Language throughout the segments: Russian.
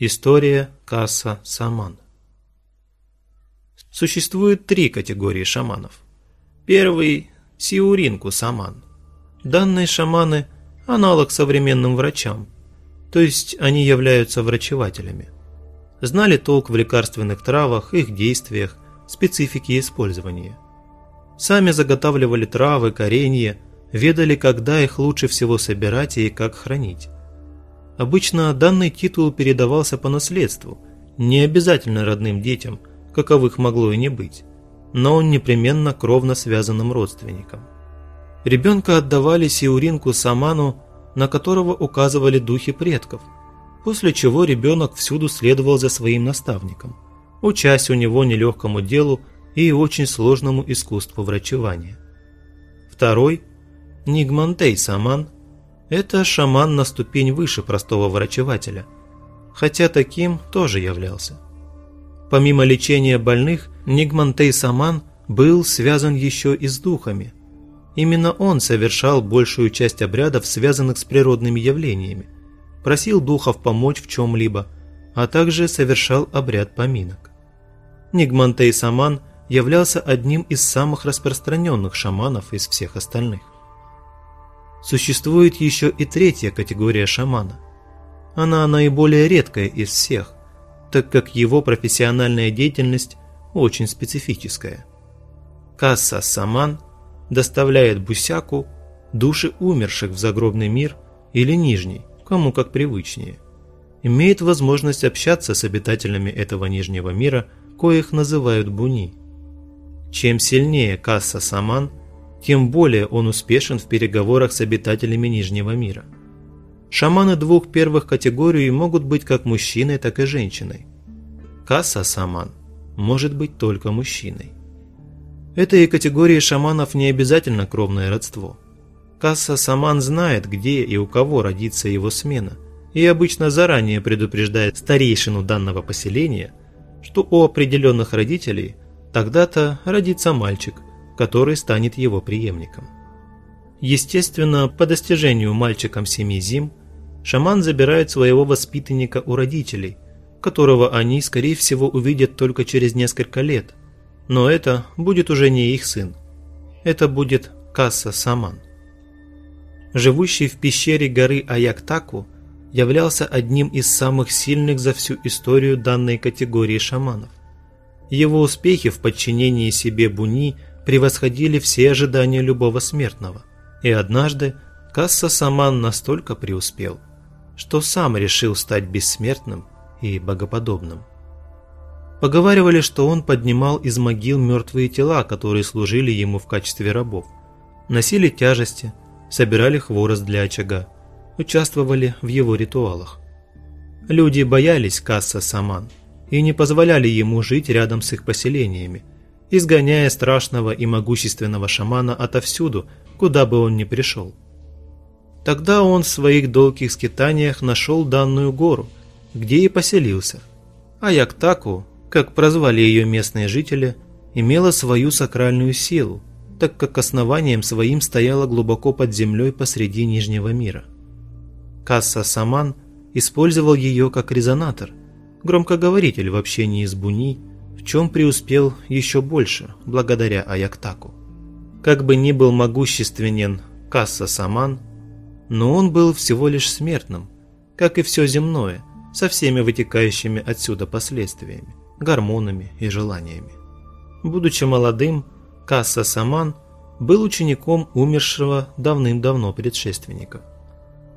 История Касса Саман. Существует три категории шаманов. Первый – Сиуринку Саман. Данные шаманы – аналог современным врачам, то есть они являются врачевателями. Знали толк в лекарственных травах, их действиях, специфике использования. Сами заготавливали травы, коренья, ведали, когда их лучше всего собирать и как хранить. Обычно данный титул передавался по наследству, не обязательно родным детям, каковых могло и не быть, но он непременно кровно связанным родственникам. Ребенка отдавали Сиуринку Саману, на которого указывали духи предков, после чего ребенок всюду следовал за своим наставником, учась у него нелегкому делу и очень сложному искусству врачевания. Второй – Нигмантей Саман – это шаман на ступень выше простого врачевателя, хотя таким тоже являлся. Помимо лечения больных, Нигмантей Саман был связан еще и с духами. Именно он совершал большую часть обрядов, связанных с природными явлениями, просил духов помочь в чем-либо, а также совершал обряд поминок. Нигмантей Саман являлся одним из самых распространенных шаманов из всех остальных. Существует еще и третья категория шамана. Она наиболее редкая из всех, так как его профессиональная деятельность очень специфическая. Касса-саман доставляет бусяку души умерших в загробный мир или нижний, кому как привычнее. Имеет возможность общаться с обитателями этого нижнего мира, коих называют буни. Чем сильнее касса-саман, тем более он успешен в переговорах с обитателями Нижнего мира. Шаманы двух первых категорий могут быть как мужчиной, так и женщиной. Касса-саман может быть только мужчиной. Этой категории шаманов не обязательно кровное родство. Касса-саман знает, где и у кого родится его смена, и обычно заранее предупреждает старейшину данного поселения, что у определенных родителей тогда-то родится мальчик, который станет его преемником. Естественно, по достижению мальчиком семи зим, шаман забирает своего воспитанника у родителей, которого они, скорее всего, увидят только через несколько лет, но это будет уже не их сын. Это будет Касса Саман. Живущий в пещере горы Аяктаку являлся одним из самых сильных за всю историю данной категории шаманов. Его успехи в подчинении себе Буни – превосходили все ожидания любого смертного. И однажды Касса Саман настолько преуспел, что сам решил стать бессмертным и богоподобным. Поговаривали, что он поднимал из могил мертвые тела, которые служили ему в качестве рабов, носили тяжести, собирали хворост для очага, участвовали в его ритуалах. Люди боялись Касса Саман и не позволяли ему жить рядом с их поселениями, изгоняя страшного и могущественного шамана отовсюду, куда бы он ни пришел. Тогда он в своих долгих скитаниях нашел данную гору, где и поселился. А Яктаку, как прозвали ее местные жители, имела свою сакральную силу, так как основанием своим стояла глубоко под землей посреди Нижнего мира. Касса Саман использовал ее как резонатор, громкоговоритель в общении с Буни чем преуспел еще больше, благодаря Аяктаку. Как бы ни был могущественен Касса Саман, но он был всего лишь смертным, как и все земное, со всеми вытекающими отсюда последствиями, гормонами и желаниями. Будучи молодым, Касса Саман был учеником умершего давным-давно предшественника,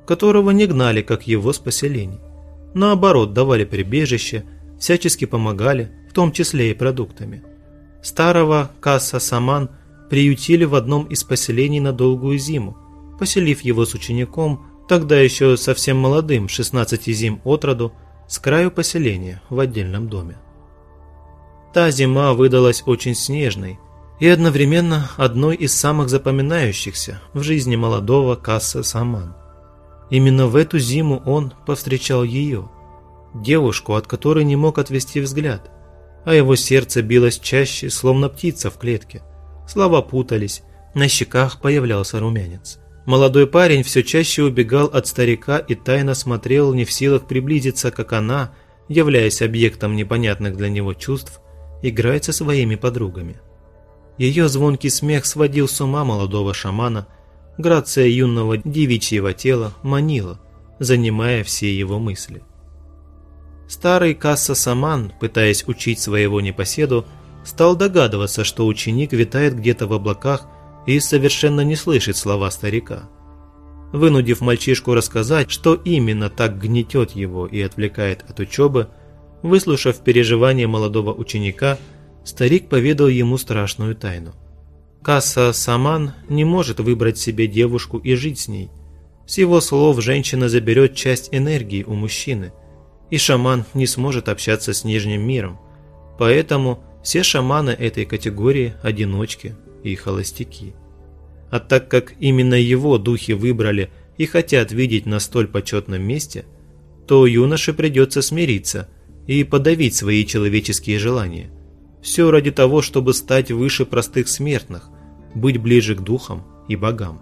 которого не гнали, как его с поселений, наоборот давали прибежище, всячески помогали, в том числе и продуктами. Старого Касса Саман приютили в одном из поселений на долгую зиму, поселив его с учеником, тогда еще совсем молодым, 16 зим от роду, с краю поселения в отдельном доме. Та зима выдалась очень снежной и одновременно одной из самых запоминающихся в жизни молодого Касса Саман. Именно в эту зиму он повстречал ее, девушку, от которой не мог отвести взгляд – а его сердце билось чаще, словно птица в клетке. Слова путались, на щеках появлялся румянец. Молодой парень все чаще убегал от старика и тайно смотрел, не в силах приблизиться, как она, являясь объектом непонятных для него чувств, играет со своими подругами. Ее звонкий смех сводил с ума молодого шамана, грация юного девичьего тела манила, занимая все его мысли. Старый Касса-саман, пытаясь учить своего непоседу, стал догадываться, что ученик витает где-то в облаках и совершенно не слышит слова старика. Вынудив мальчишку рассказать, что именно так гнетет его и отвлекает от учебы, выслушав переживания молодого ученика, старик поведал ему страшную тайну. Касса Саман не может выбрать себе девушку и жить с ней. С его слов женщина заберет часть энергии у мужчины, и шаман не сможет общаться с нижним миром. Поэтому все шаманы этой категории – одиночки и холостяки. А так как именно его духи выбрали и хотят видеть на столь почетном месте, то юноше придется смириться и подавить свои человеческие желания. Все ради того, чтобы стать выше простых смертных, быть ближе к духам и богам.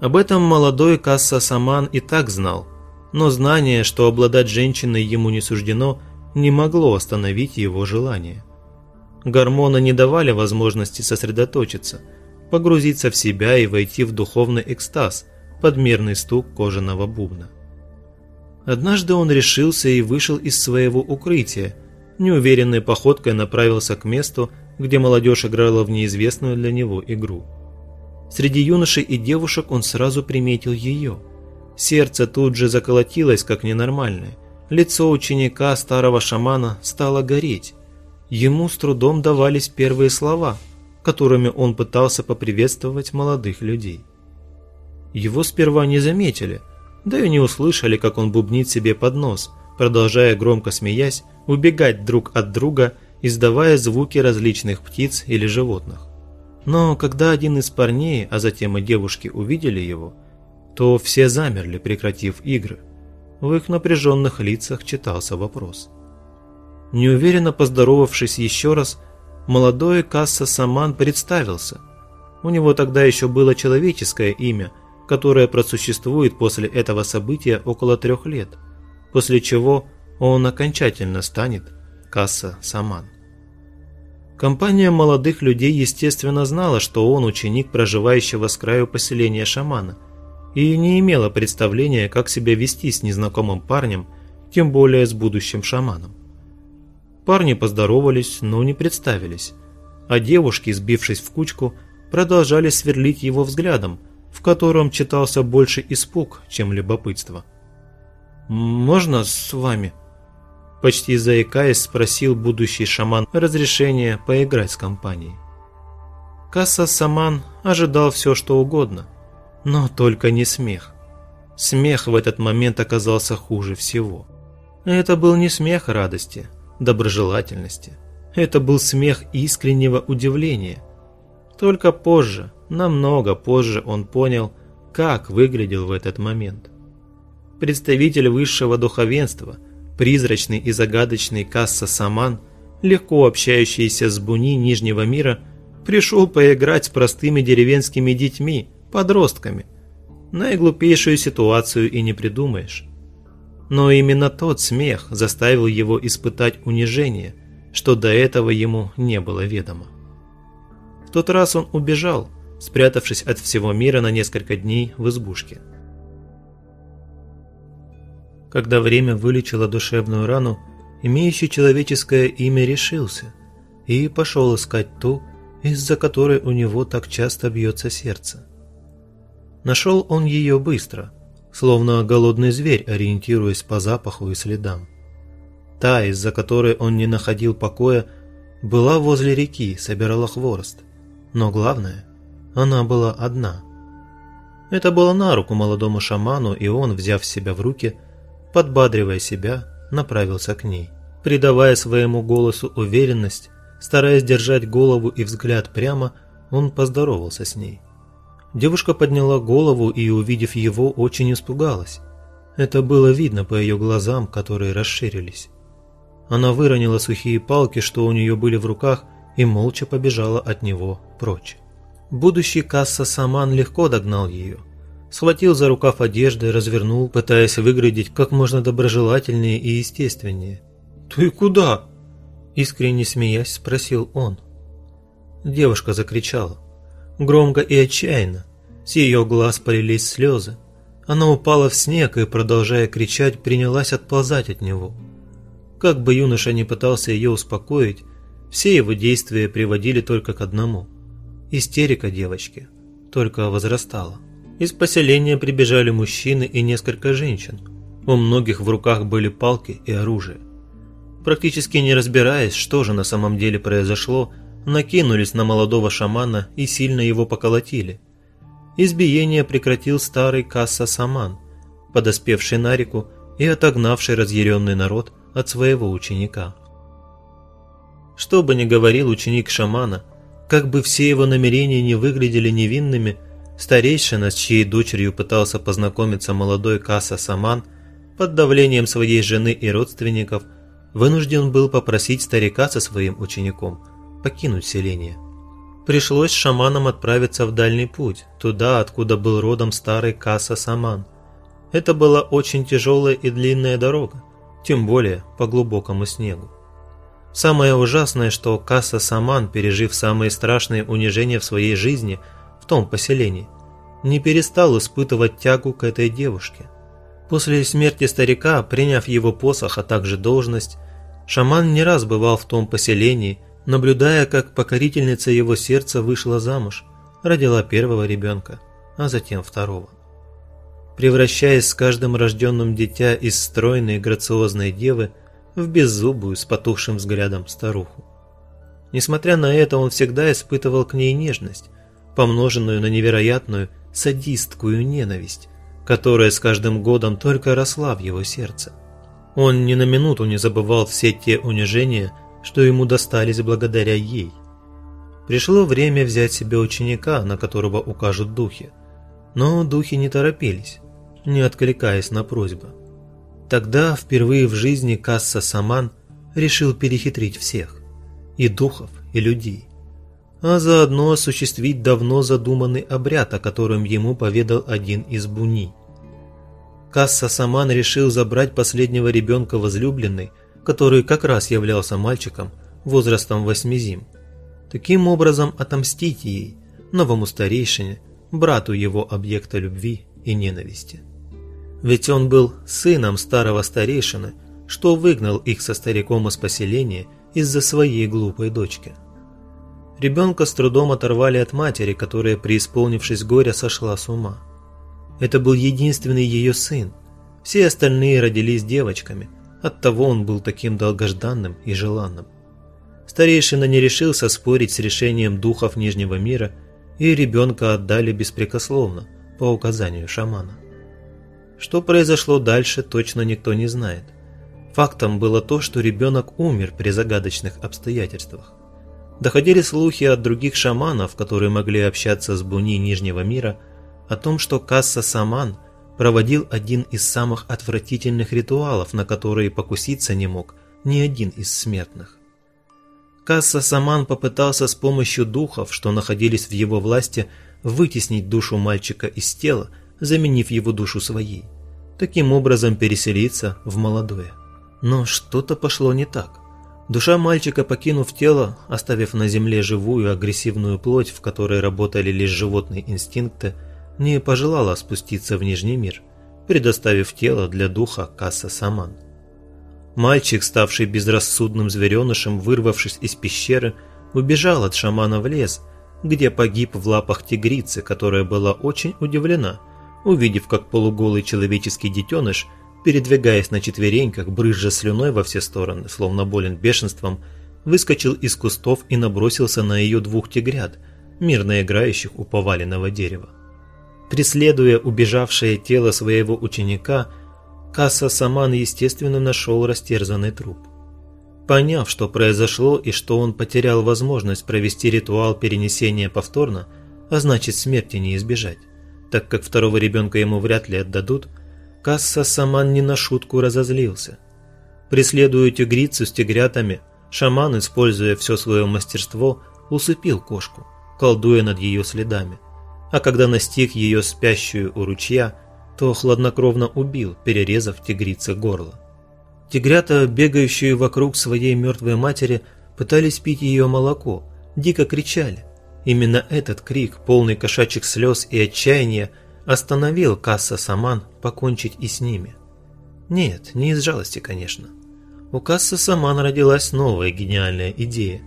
Об этом молодой Касса Саман и так знал, но знание, что обладать женщиной ему не суждено, не могло остановить его желание. Гормоны не давали возможности сосредоточиться, погрузиться в себя и войти в духовный экстаз под мерный стук кожаного бубна. Однажды он решился и вышел из своего укрытия, неуверенной походкой направился к месту, где молодежь играла в неизвестную для него игру. Среди юношей и девушек он сразу приметил ее. Сердце тут же заколотилось, как ненормальное. Лицо ученика старого шамана стало гореть. Ему с трудом давались первые слова, которыми он пытался поприветствовать молодых людей. Его сперва не заметили, да и не услышали, как он бубнит себе под нос, продолжая громко смеясь, убегать друг от друга, издавая звуки различных птиц или животных. Но когда один из парней, а затем и девушки увидели его, то все замерли, прекратив игры. В их напряженных лицах читался вопрос – Неуверенно поздоровавшись еще раз, молодой Касса Саман представился. У него тогда еще было человеческое имя, которое просуществует после этого события около трех лет, после чего он окончательно станет Касса Саман. Компания молодых людей, естественно, знала, что он ученик проживающего с краю поселения шамана, и не имела представления, как себя вести с незнакомым парнем, тем более с будущим шаманом. Парни поздоровались, но не представились, а девушки, сбившись в кучку, продолжали сверлить его взглядом, в котором читался больше испуг, чем любопытство. «Можно с вами?» Почти заикаясь, спросил будущий шаман разрешения поиграть с компанией. Касса Саман ожидал все, что угодно, но только не смех. Смех в этот момент оказался хуже всего. Это был не смех радости, доброжелательности. Это был смех искреннего удивления. Только позже, намного позже он понял, как выглядел в этот момент. Представитель высшего духовенства, призрачный и загадочный Касса Саман, легко общающийся с Буни Нижнего мира, пришел поиграть с простыми деревенскими детьми, подростками. Наиглупейшую ситуацию и не придумаешь. Но именно тот смех заставил его испытать унижение, что до этого ему не было ведомо. В тот раз он убежал, спрятавшись от всего мира на несколько дней в избушке. Когда время вылечило душевную рану, имеющий человеческое имя решился и пошел искать ту, из-за которой у него так часто бьется сердце. Нашел он ее быстро – словно голодный зверь, ориентируясь по запаху и следам. Та, из-за которой он не находил покоя, была возле реки, собирала хворост. Но главное, она была одна. Это было на руку молодому шаману, и он, взяв себя в руки, подбадривая себя, направился к ней. Придавая своему голосу уверенность, стараясь держать голову и взгляд прямо, он поздоровался с ней. Девушка подняла голову и, увидев его, очень испугалась. Это было видно по ее глазам, которые расширились. Она выронила сухие палки, что у нее были в руках, и молча побежала от него прочь. Будущий Касса Саман легко догнал ее. Схватил за рукав одежды, развернул, пытаясь выглядеть как можно доброжелательнее и естественнее. «Ты куда?» Искренне смеясь, спросил он. Девушка закричала. Громко и отчаянно. С ее глаз полились слезы. Она упала в снег и, продолжая кричать, принялась отползать от него. Как бы юноша ни пытался ее успокоить, все его действия приводили только к одному. Истерика девочки только возрастала. Из поселения прибежали мужчины и несколько женщин. У многих в руках были палки и оружие. Практически не разбираясь, что же на самом деле произошло, накинулись на молодого шамана и сильно его поколотили. Избиение прекратил старый Касса-саман, подоспевший на реку и отогнавший разъяренный народ от своего ученика. Что бы ни говорил ученик шамана, как бы все его намерения не выглядели невинными, старейшина, с чьей дочерью пытался познакомиться молодой Касса-саман, под давлением своей жены и родственников, вынужден был попросить старика со своим учеником покинуть селение. Пришлось шаманам отправиться в дальний путь, туда, откуда был родом старый Касса-саман. Это была очень тяжелая и длинная дорога, тем более по глубокому снегу. Самое ужасное, что Касса-саман, пережив самые страшные унижения в своей жизни в том поселении, не перестал испытывать тягу к этой девушке. После смерти старика, приняв его посох, а также должность, шаман не раз бывал в том поселении наблюдая, как покорительница его сердца вышла замуж, родила первого ребенка, а затем второго. Превращаясь с каждым рожденным дитя из стройной грациозной девы в беззубую с потухшим взглядом старуху. Несмотря на это, он всегда испытывал к ней нежность, помноженную на невероятную садистскую ненависть, которая с каждым годом только росла в его сердце. Он ни на минуту не забывал все те унижения, что ему достались благодаря ей. Пришло время взять себе ученика, на которого укажут духи. Но духи не торопились, не откликаясь на просьбы. Тогда впервые в жизни Касса Саман решил перехитрить всех, и духов, и людей, а заодно осуществить давно задуманный обряд, о котором ему поведал один из буни. Касса Саман решил забрать последнего ребенка возлюбленной – который как раз являлся мальчиком возрастом восьми зим. Таким образом отомстить ей, новому старейшине, брату его объекта любви и ненависти. Ведь он был сыном старого старейшины, что выгнал их со стариком из поселения из-за своей глупой дочки. Ребенка с трудом оторвали от матери, которая, преисполнившись горя, сошла с ума. Это был единственный ее сын. Все остальные родились девочками, Оттого он был таким долгожданным и желанным. Старейшина не решился спорить с решением духов Нижнего мира, и ребенка отдали беспрекословно, по указанию шамана. Что произошло дальше, точно никто не знает. Фактом было то, что ребенок умер при загадочных обстоятельствах. Доходили слухи от других шаманов, которые могли общаться с Буни Нижнего мира, о том, что Касса-саман – проводил один из самых отвратительных ритуалов, на которые покуситься не мог ни один из смертных. Касса Саман попытался с помощью духов, что находились в его власти, вытеснить душу мальчика из тела, заменив его душу своей. Таким образом переселиться в молодое. Но что-то пошло не так. Душа мальчика, покинув тело, оставив на земле живую агрессивную плоть, в которой работали лишь животные инстинкты, не пожелала спуститься в Нижний мир, предоставив тело для духа Касса Саман. Мальчик, ставший безрассудным зверенышем, вырвавшись из пещеры, убежал от шамана в лес, где погиб в лапах тигрицы, которая была очень удивлена, увидев, как полуголый человеческий детеныш, передвигаясь на четвереньках, брызжа слюной во все стороны, словно болен бешенством, выскочил из кустов и набросился на ее двух тигрят, мирно играющих у поваленного дерева. Преследуя убежавшее тело своего ученика, Касса Саман, естественно, нашел растерзанный труп. Поняв, что произошло и что он потерял возможность провести ритуал перенесения повторно, а значит смерти не избежать, так как второго ребенка ему вряд ли отдадут, Касса Саман не на шутку разозлился. Преследуя тигрицу с тигрятами, шаман, используя все свое мастерство, усыпил кошку, колдуя над ее следами – а когда настиг ее спящую у ручья, то хладнокровно убил, перерезав тигрице горло. Тигрята, бегающие вокруг своей мертвой матери, пытались пить ее молоко, дико кричали. Именно этот крик, полный кошачьих слез и отчаяния, остановил Касса Саман покончить и с ними. Нет, не из жалости, конечно. У Касса Саман родилась новая гениальная идея.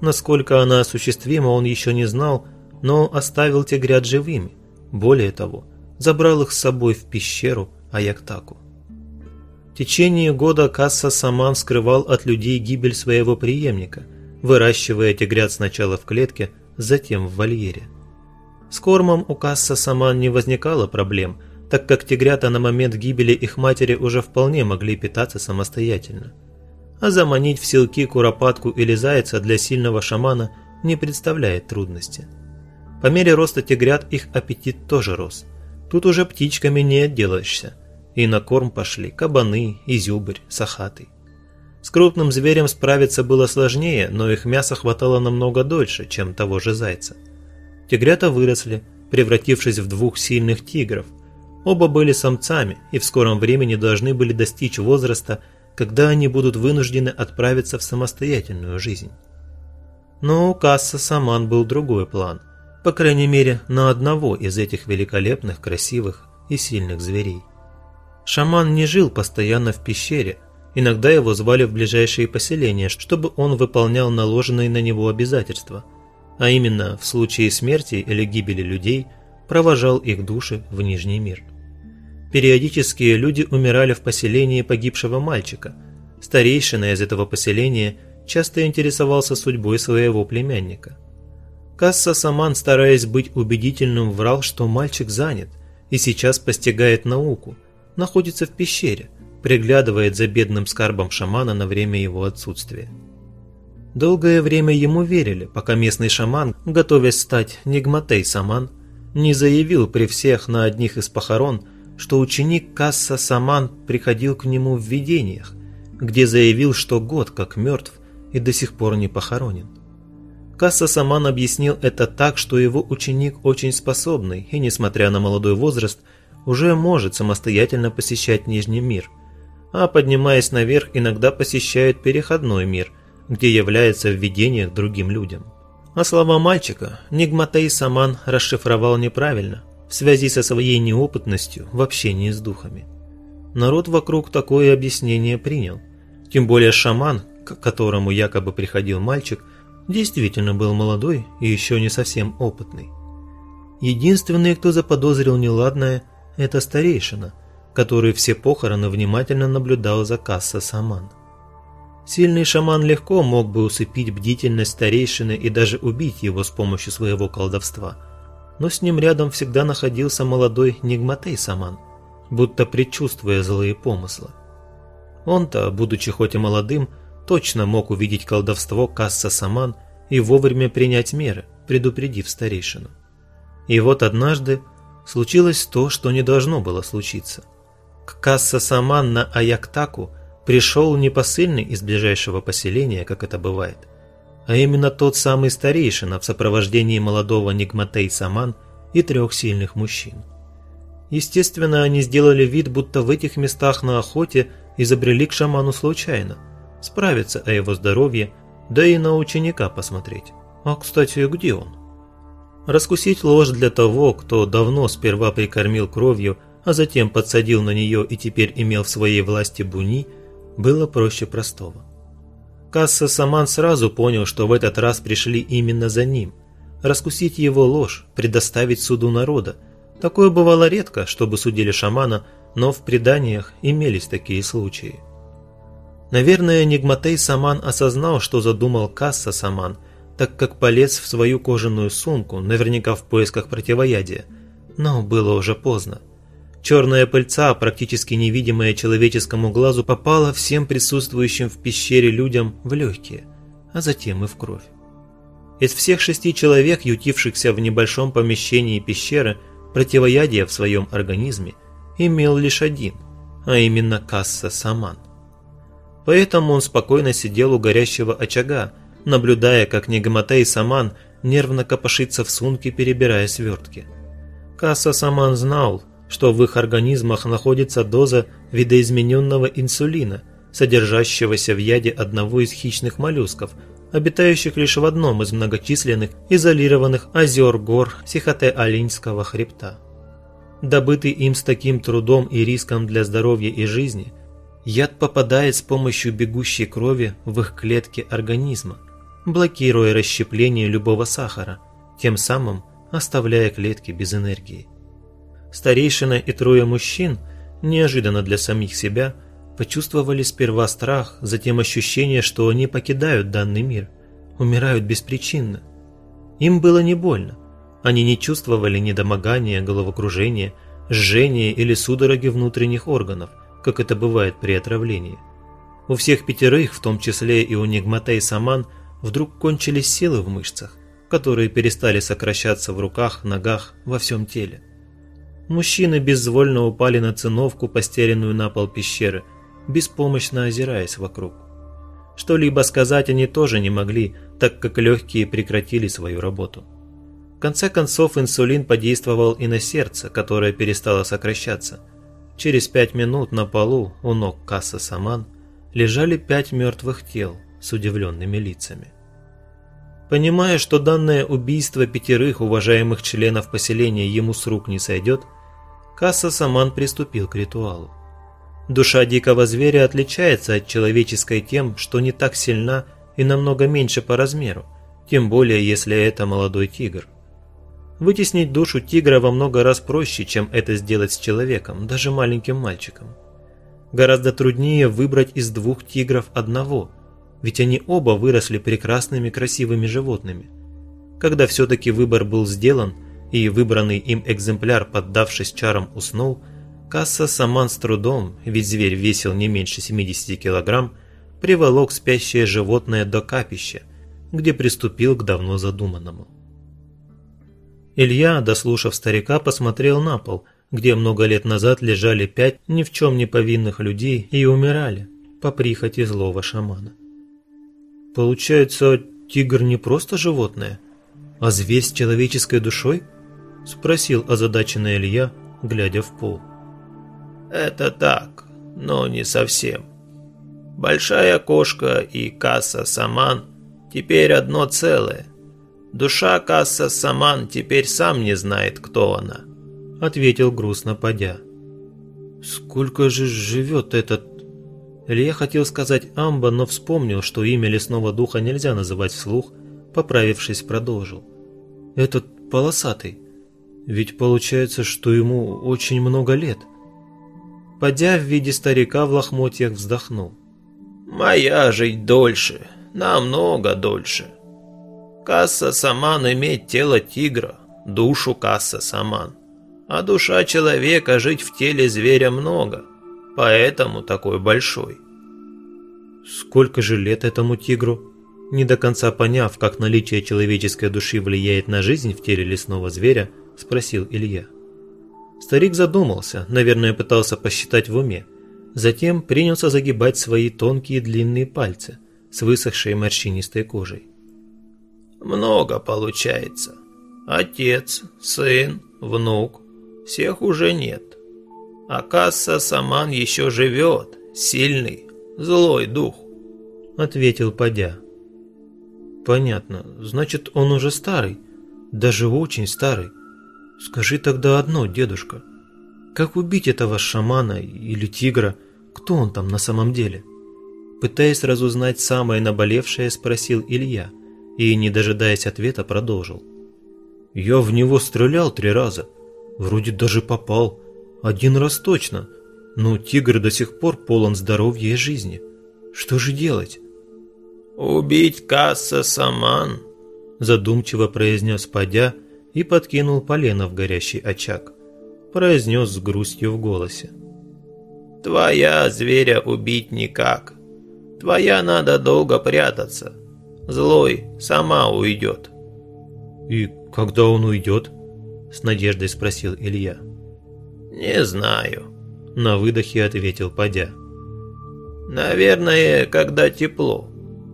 Насколько она осуществима, он еще не знал, но оставил тигрят живыми. Более того, забрал их с собой в пещеру Аяктаку. В течение года Касса Саман скрывал от людей гибель своего преемника, выращивая тигрят сначала в клетке, затем в вольере. С кормом у Касса Саман не возникало проблем, так как тигрята на момент гибели их матери уже вполне могли питаться самостоятельно. А заманить в селки куропатку или зайца для сильного шамана не представляет трудности. По мере роста тигрят их аппетит тоже рос – Тут уже птичками не отделаешься. И на корм пошли кабаны, изюбрь, сахаты. С крупным зверем справиться было сложнее, но их мяса хватало намного дольше, чем того же зайца. Тигрята выросли, превратившись в двух сильных тигров. Оба были самцами и в скором времени должны были достичь возраста, когда они будут вынуждены отправиться в самостоятельную жизнь. Но у Касса Саман был другой план – по крайней мере, на одного из этих великолепных, красивых и сильных зверей. Шаман не жил постоянно в пещере, иногда его звали в ближайшие поселения, чтобы он выполнял наложенные на него обязательства, а именно в случае смерти или гибели людей провожал их души в Нижний мир. Периодически люди умирали в поселении погибшего мальчика. Старейшина из этого поселения часто интересовался судьбой своего племянника – Касса Саман, стараясь быть убедительным, врал, что мальчик занят и сейчас постигает науку, находится в пещере, приглядывает за бедным скарбом шамана на время его отсутствия. Долгое время ему верили, пока местный шаман, готовясь стать Нигматей Саман, не заявил при всех на одних из похорон, что ученик Касса Саман приходил к нему в видениях, где заявил, что год как мертв и до сих пор не похоронен. Касса Саман объяснил это так, что его ученик очень способный и, несмотря на молодой возраст, уже может самостоятельно посещать Нижний мир, а поднимаясь наверх, иногда посещает переходной мир, где является в видениях другим людям. А слова мальчика Нигматей Саман расшифровал неправильно, в связи со своей неопытностью в общении с духами. Народ вокруг такое объяснение принял. Тем более шаман, к которому якобы приходил мальчик, действительно был молодой и еще не совсем опытный. Единственный, кто заподозрил неладное, это старейшина, который все похороны внимательно наблюдал за Касса Саман. Сильный шаман легко мог бы усыпить бдительность старейшины и даже убить его с помощью своего колдовства, но с ним рядом всегда находился молодой Нигматей Саман, будто предчувствуя злые помыслы. Он-то, будучи хоть и молодым, точно мог увидеть колдовство Касса Саман и вовремя принять меры, предупредив старейшину. И вот однажды случилось то, что не должно было случиться. К Касса Саман на Аяктаку пришел не посыльный из ближайшего поселения, как это бывает, а именно тот самый старейшина в сопровождении молодого Нигматей Саман и трех сильных мужчин. Естественно, они сделали вид, будто в этих местах на охоте изобрели к шаману случайно – справиться о его здоровье, да и на ученика посмотреть. А, кстати, где он? Раскусить ложь для того, кто давно сперва прикормил кровью, а затем подсадил на нее и теперь имел в своей власти буни, было проще простого. Касса Саман сразу понял, что в этот раз пришли именно за ним. Раскусить его ложь, предоставить суду народа. Такое бывало редко, чтобы судили шамана, но в преданиях имелись такие случаи. Наверное, Нигматей Саман осознал, что задумал Касса Саман, так как полез в свою кожаную сумку, наверняка в поисках противоядия. Но было уже поздно. Черная пыльца, практически невидимая человеческому глазу, попала всем присутствующим в пещере людям в легкие, а затем и в кровь. Из всех шести человек, ютившихся в небольшом помещении пещеры, противоядие в своем организме имел лишь один, а именно Касса Саман. Поэтому он спокойно сидел у горящего очага, наблюдая, как Негаматей Саман нервно копошится в сумке, перебирая свертки. Касса Саман знал, что в их организмах находится доза видоизмененного инсулина, содержащегося в яде одного из хищных моллюсков, обитающих лишь в одном из многочисленных изолированных озер гор Сихоте-Алинского хребта. Добытый им с таким трудом и риском для здоровья и жизни, яд попадает с помощью бегущей крови в их клетки организма, блокируя расщепление любого сахара, тем самым оставляя клетки без энергии. Старейшина и трое мужчин, неожиданно для самих себя, почувствовали сперва страх, затем ощущение, что они покидают данный мир, умирают беспричинно. Им было не больно. Они не чувствовали недомогания, головокружения, жжения или судороги внутренних органов, как это бывает при отравлении. У всех пятерых, в том числе и у Нигматей Саман, вдруг кончились силы в мышцах, которые перестали сокращаться в руках, ногах, во всем теле. Мужчины безвольно упали на циновку, постеленную на пол пещеры, беспомощно озираясь вокруг. Что-либо сказать они тоже не могли, так как легкие прекратили свою работу. В конце концов инсулин подействовал и на сердце, которое перестало сокращаться. Через пять минут на полу у ног Касса Саман лежали пять мертвых тел с удивленными лицами. Понимая, что данное убийство пятерых уважаемых членов поселения ему с рук не сойдет, Касса Саман приступил к ритуалу. Душа дикого зверя отличается от человеческой тем, что не так сильна и намного меньше по размеру, тем более если это молодой тигр. Вытеснить душу тигра во много раз проще, чем это сделать с человеком, даже маленьким мальчиком. Гораздо труднее выбрать из двух тигров одного, ведь они оба выросли прекрасными красивыми животными. Когда все-таки выбор был сделан – и выбранный им экземпляр, поддавшись чарам, уснул, Касса Саман с трудом, ведь зверь весил не меньше 70 килограмм, приволок спящее животное до капища, где приступил к давно задуманному. Илья, дослушав старика, посмотрел на пол, где много лет назад лежали пять ни в чем не повинных людей и умирали по прихоти злого шамана. Получается, тигр не просто животное, а зверь с человеческой душой –– спросил озадаченный Илья, глядя в пол. «Это так, но не совсем. Большая кошка и касса Саман теперь одно целое. Душа касса Саман теперь сам не знает, кто она», – ответил грустно Подя. «Сколько же живет этот...» Илья хотел сказать Амба, но вспомнил, что имя лесного духа нельзя называть вслух, поправившись, продолжил. «Этот полосатый». Ведь получается, что ему очень много лет. Подя в виде старика в лохмотьях вздохнул. «Моя жить дольше, намного дольше. Касса Саман иметь тело тигра, душу Касса Саман. А душа человека жить в теле зверя много, поэтому такой большой». «Сколько же лет этому тигру?» Не до конца поняв, как наличие человеческой души влияет на жизнь в теле лесного зверя, – спросил Илья. Старик задумался, наверное, пытался посчитать в уме. Затем принялся загибать свои тонкие длинные пальцы с высохшей морщинистой кожей. «Много получается. Отец, сын, внук. Всех уже нет. А Касса Саман еще живет, сильный, злой дух», — ответил Подя. «Понятно. Значит, он уже старый, даже очень старый. Скажи тогда одно, дедушка. Как убить этого шамана или тигра? Кто он там на самом деле? Пытаясь разузнать самое наболевшее, спросил Илья и, не дожидаясь ответа, продолжил. Я в него стрелял три раза. Вроде даже попал. Один раз точно. Но тигр до сих пор полон здоровья и жизни. Что же делать? «Убить Касса Саман», задумчиво произнес Падя, и подкинул полено в горящий очаг. Произнес с грустью в голосе. «Твоя зверя убить никак. Твоя надо долго прятаться. Злой сама уйдет». «И когда он уйдет?» С надеждой спросил Илья. «Не знаю», – на выдохе ответил Подя. «Наверное, когда тепло.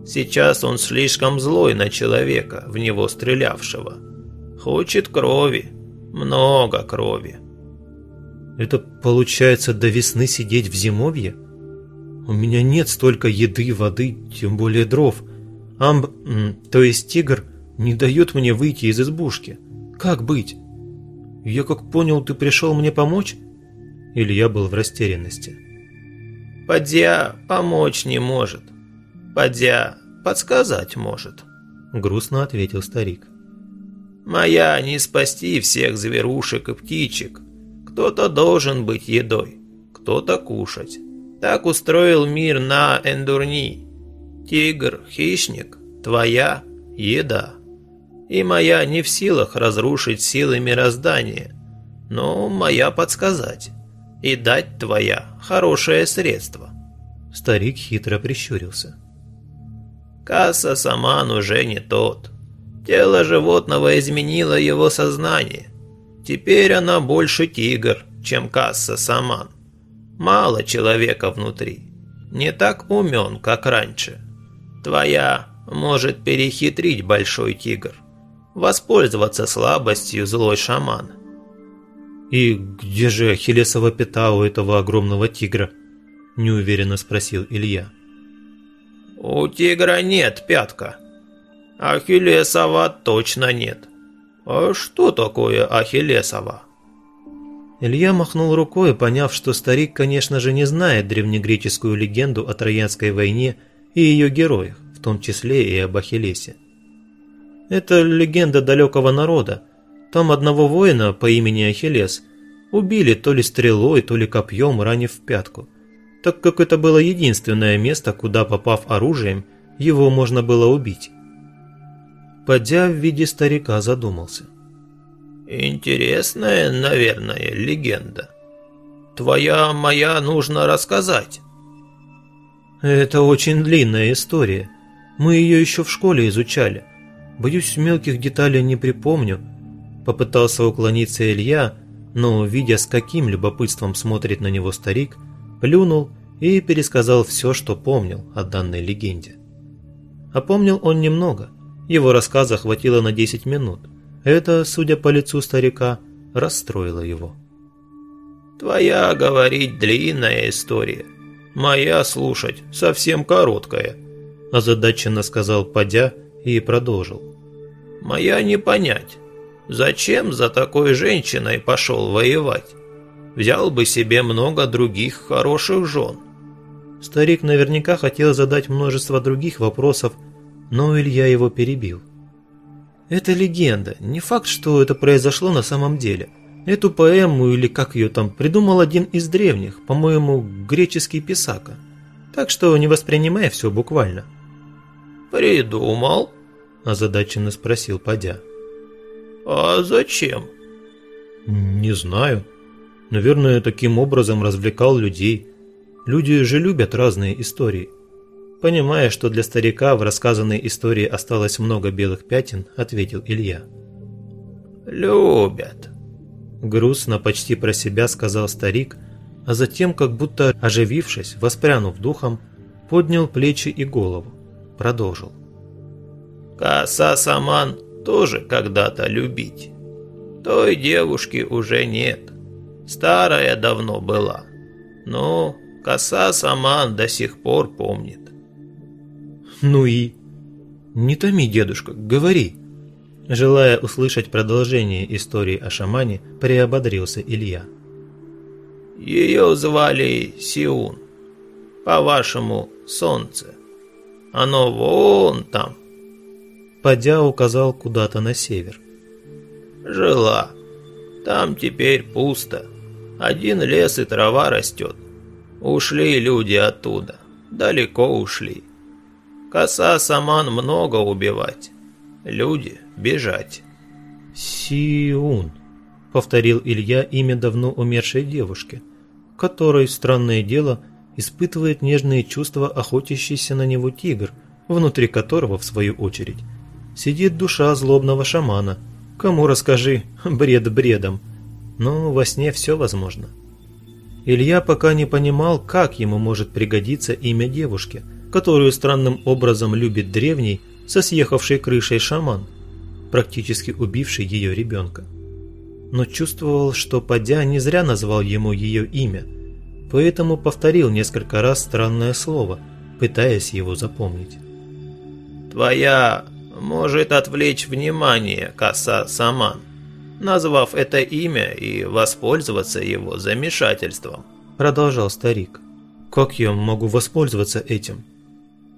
Сейчас он слишком злой на человека, в него стрелявшего. Хочет крови. Много крови. Это получается до весны сидеть в зимовье? У меня нет столько еды, воды, тем более дров. Амб, то есть тигр, не дает мне выйти из избушки. Как быть? Я как понял, ты пришел мне помочь? Или я был в растерянности? Подя помочь не может. Подя подсказать может. Грустно ответил старик. Моя не спасти всех зверушек и птичек. Кто-то должен быть едой, кто-то кушать. Так устроил мир на Эндурни. Тигр, хищник, твоя еда. И моя не в силах разрушить силы мироздания, но моя подсказать. И дать твоя хорошее средство. Старик хитро прищурился. Касса Саман уже не тот. Тело животного изменило его сознание. Теперь она больше тигр, чем Касса Саман. Мало человека внутри. Не так умен, как раньше. Твоя может перехитрить большой тигр. Воспользоваться слабостью злой шаман. «И где же Ахиллесова пята у этого огромного тигра?» – неуверенно спросил Илья. «У тигра нет пятка. Ахиллесова точно нет. А что такое Ахиллесова?» Илья махнул рукой, поняв, что старик, конечно же, не знает древнегреческую легенду о Троянской войне и ее героях, в том числе и об Ахиллесе. Это легенда далекого народа. Там одного воина по имени Ахиллес убили то ли стрелой, то ли копьем, ранив в пятку, так как это было единственное место, куда, попав оружием, его можно было убить. Подя в виде старика задумался – Интересная, наверное, легенда. Твоя моя нужно рассказать. Это очень длинная история. Мы ее еще в школе изучали. Боюсь, мелких деталей не припомню. Попытался уклониться Илья, но, видя, с каким любопытством смотрит на него старик, плюнул и пересказал все, что помнил о данной легенде. А помнил он немного. Его рассказа хватило на 10 минут – это, судя по лицу старика, расстроило его. «Твоя, говорить, длинная история. Моя слушать совсем короткая», – озадаченно сказал Падя и продолжил. «Моя не понять, зачем за такой женщиной пошел воевать? Взял бы себе много других хороших жен». Старик наверняка хотел задать множество других вопросов, но Илья его перебил. Это легенда, не факт, что это произошло на самом деле. Эту поэму, или как ее там, придумал один из древних, по-моему, греческий писака. Так что не воспринимай все буквально. «Придумал?» – озадаченно спросил Падя. «А зачем?» «Не знаю. Наверное, таким образом развлекал людей. Люди же любят разные истории. Понимая, что для старика в рассказанной истории осталось много белых пятен, ответил Илья. «Любят», – грустно почти про себя сказал старик, а затем, как будто оживившись, воспрянув духом, поднял плечи и голову, продолжил. «Коса Саман тоже когда-то любить. Той девушки уже нет, старая давно была, но коса Саман до сих пор помнит. «Ну и?» «Не томи, дедушка, говори!» Желая услышать продолжение истории о шамане, приободрился Илья. «Ее звали Сиун. По-вашему, солнце. Оно вон там». Падя указал куда-то на север. «Жила. Там теперь пусто. Один лес и трава растет. Ушли люди оттуда. Далеко ушли. Коса Саман много убивать. Люди бежать. Сиун, повторил Илья имя давно умершей девушки, которой, странное дело, испытывает нежные чувства охотящийся на него тигр, внутри которого, в свою очередь, сидит душа злобного шамана. Кому расскажи, бред бредом. Но во сне все возможно. Илья пока не понимал, как ему может пригодиться имя девушки – которую странным образом любит древний, со съехавшей крышей шаман, практически убивший ее ребенка. но чувствовал, что Падя не зря назвал ему ее имя, поэтому повторил несколько раз странное слово, пытаясь его запомнить. «Твоя может отвлечь внимание, коса Саман, назвав это имя и воспользоваться его замешательством», продолжал старик. «Как я могу воспользоваться этим?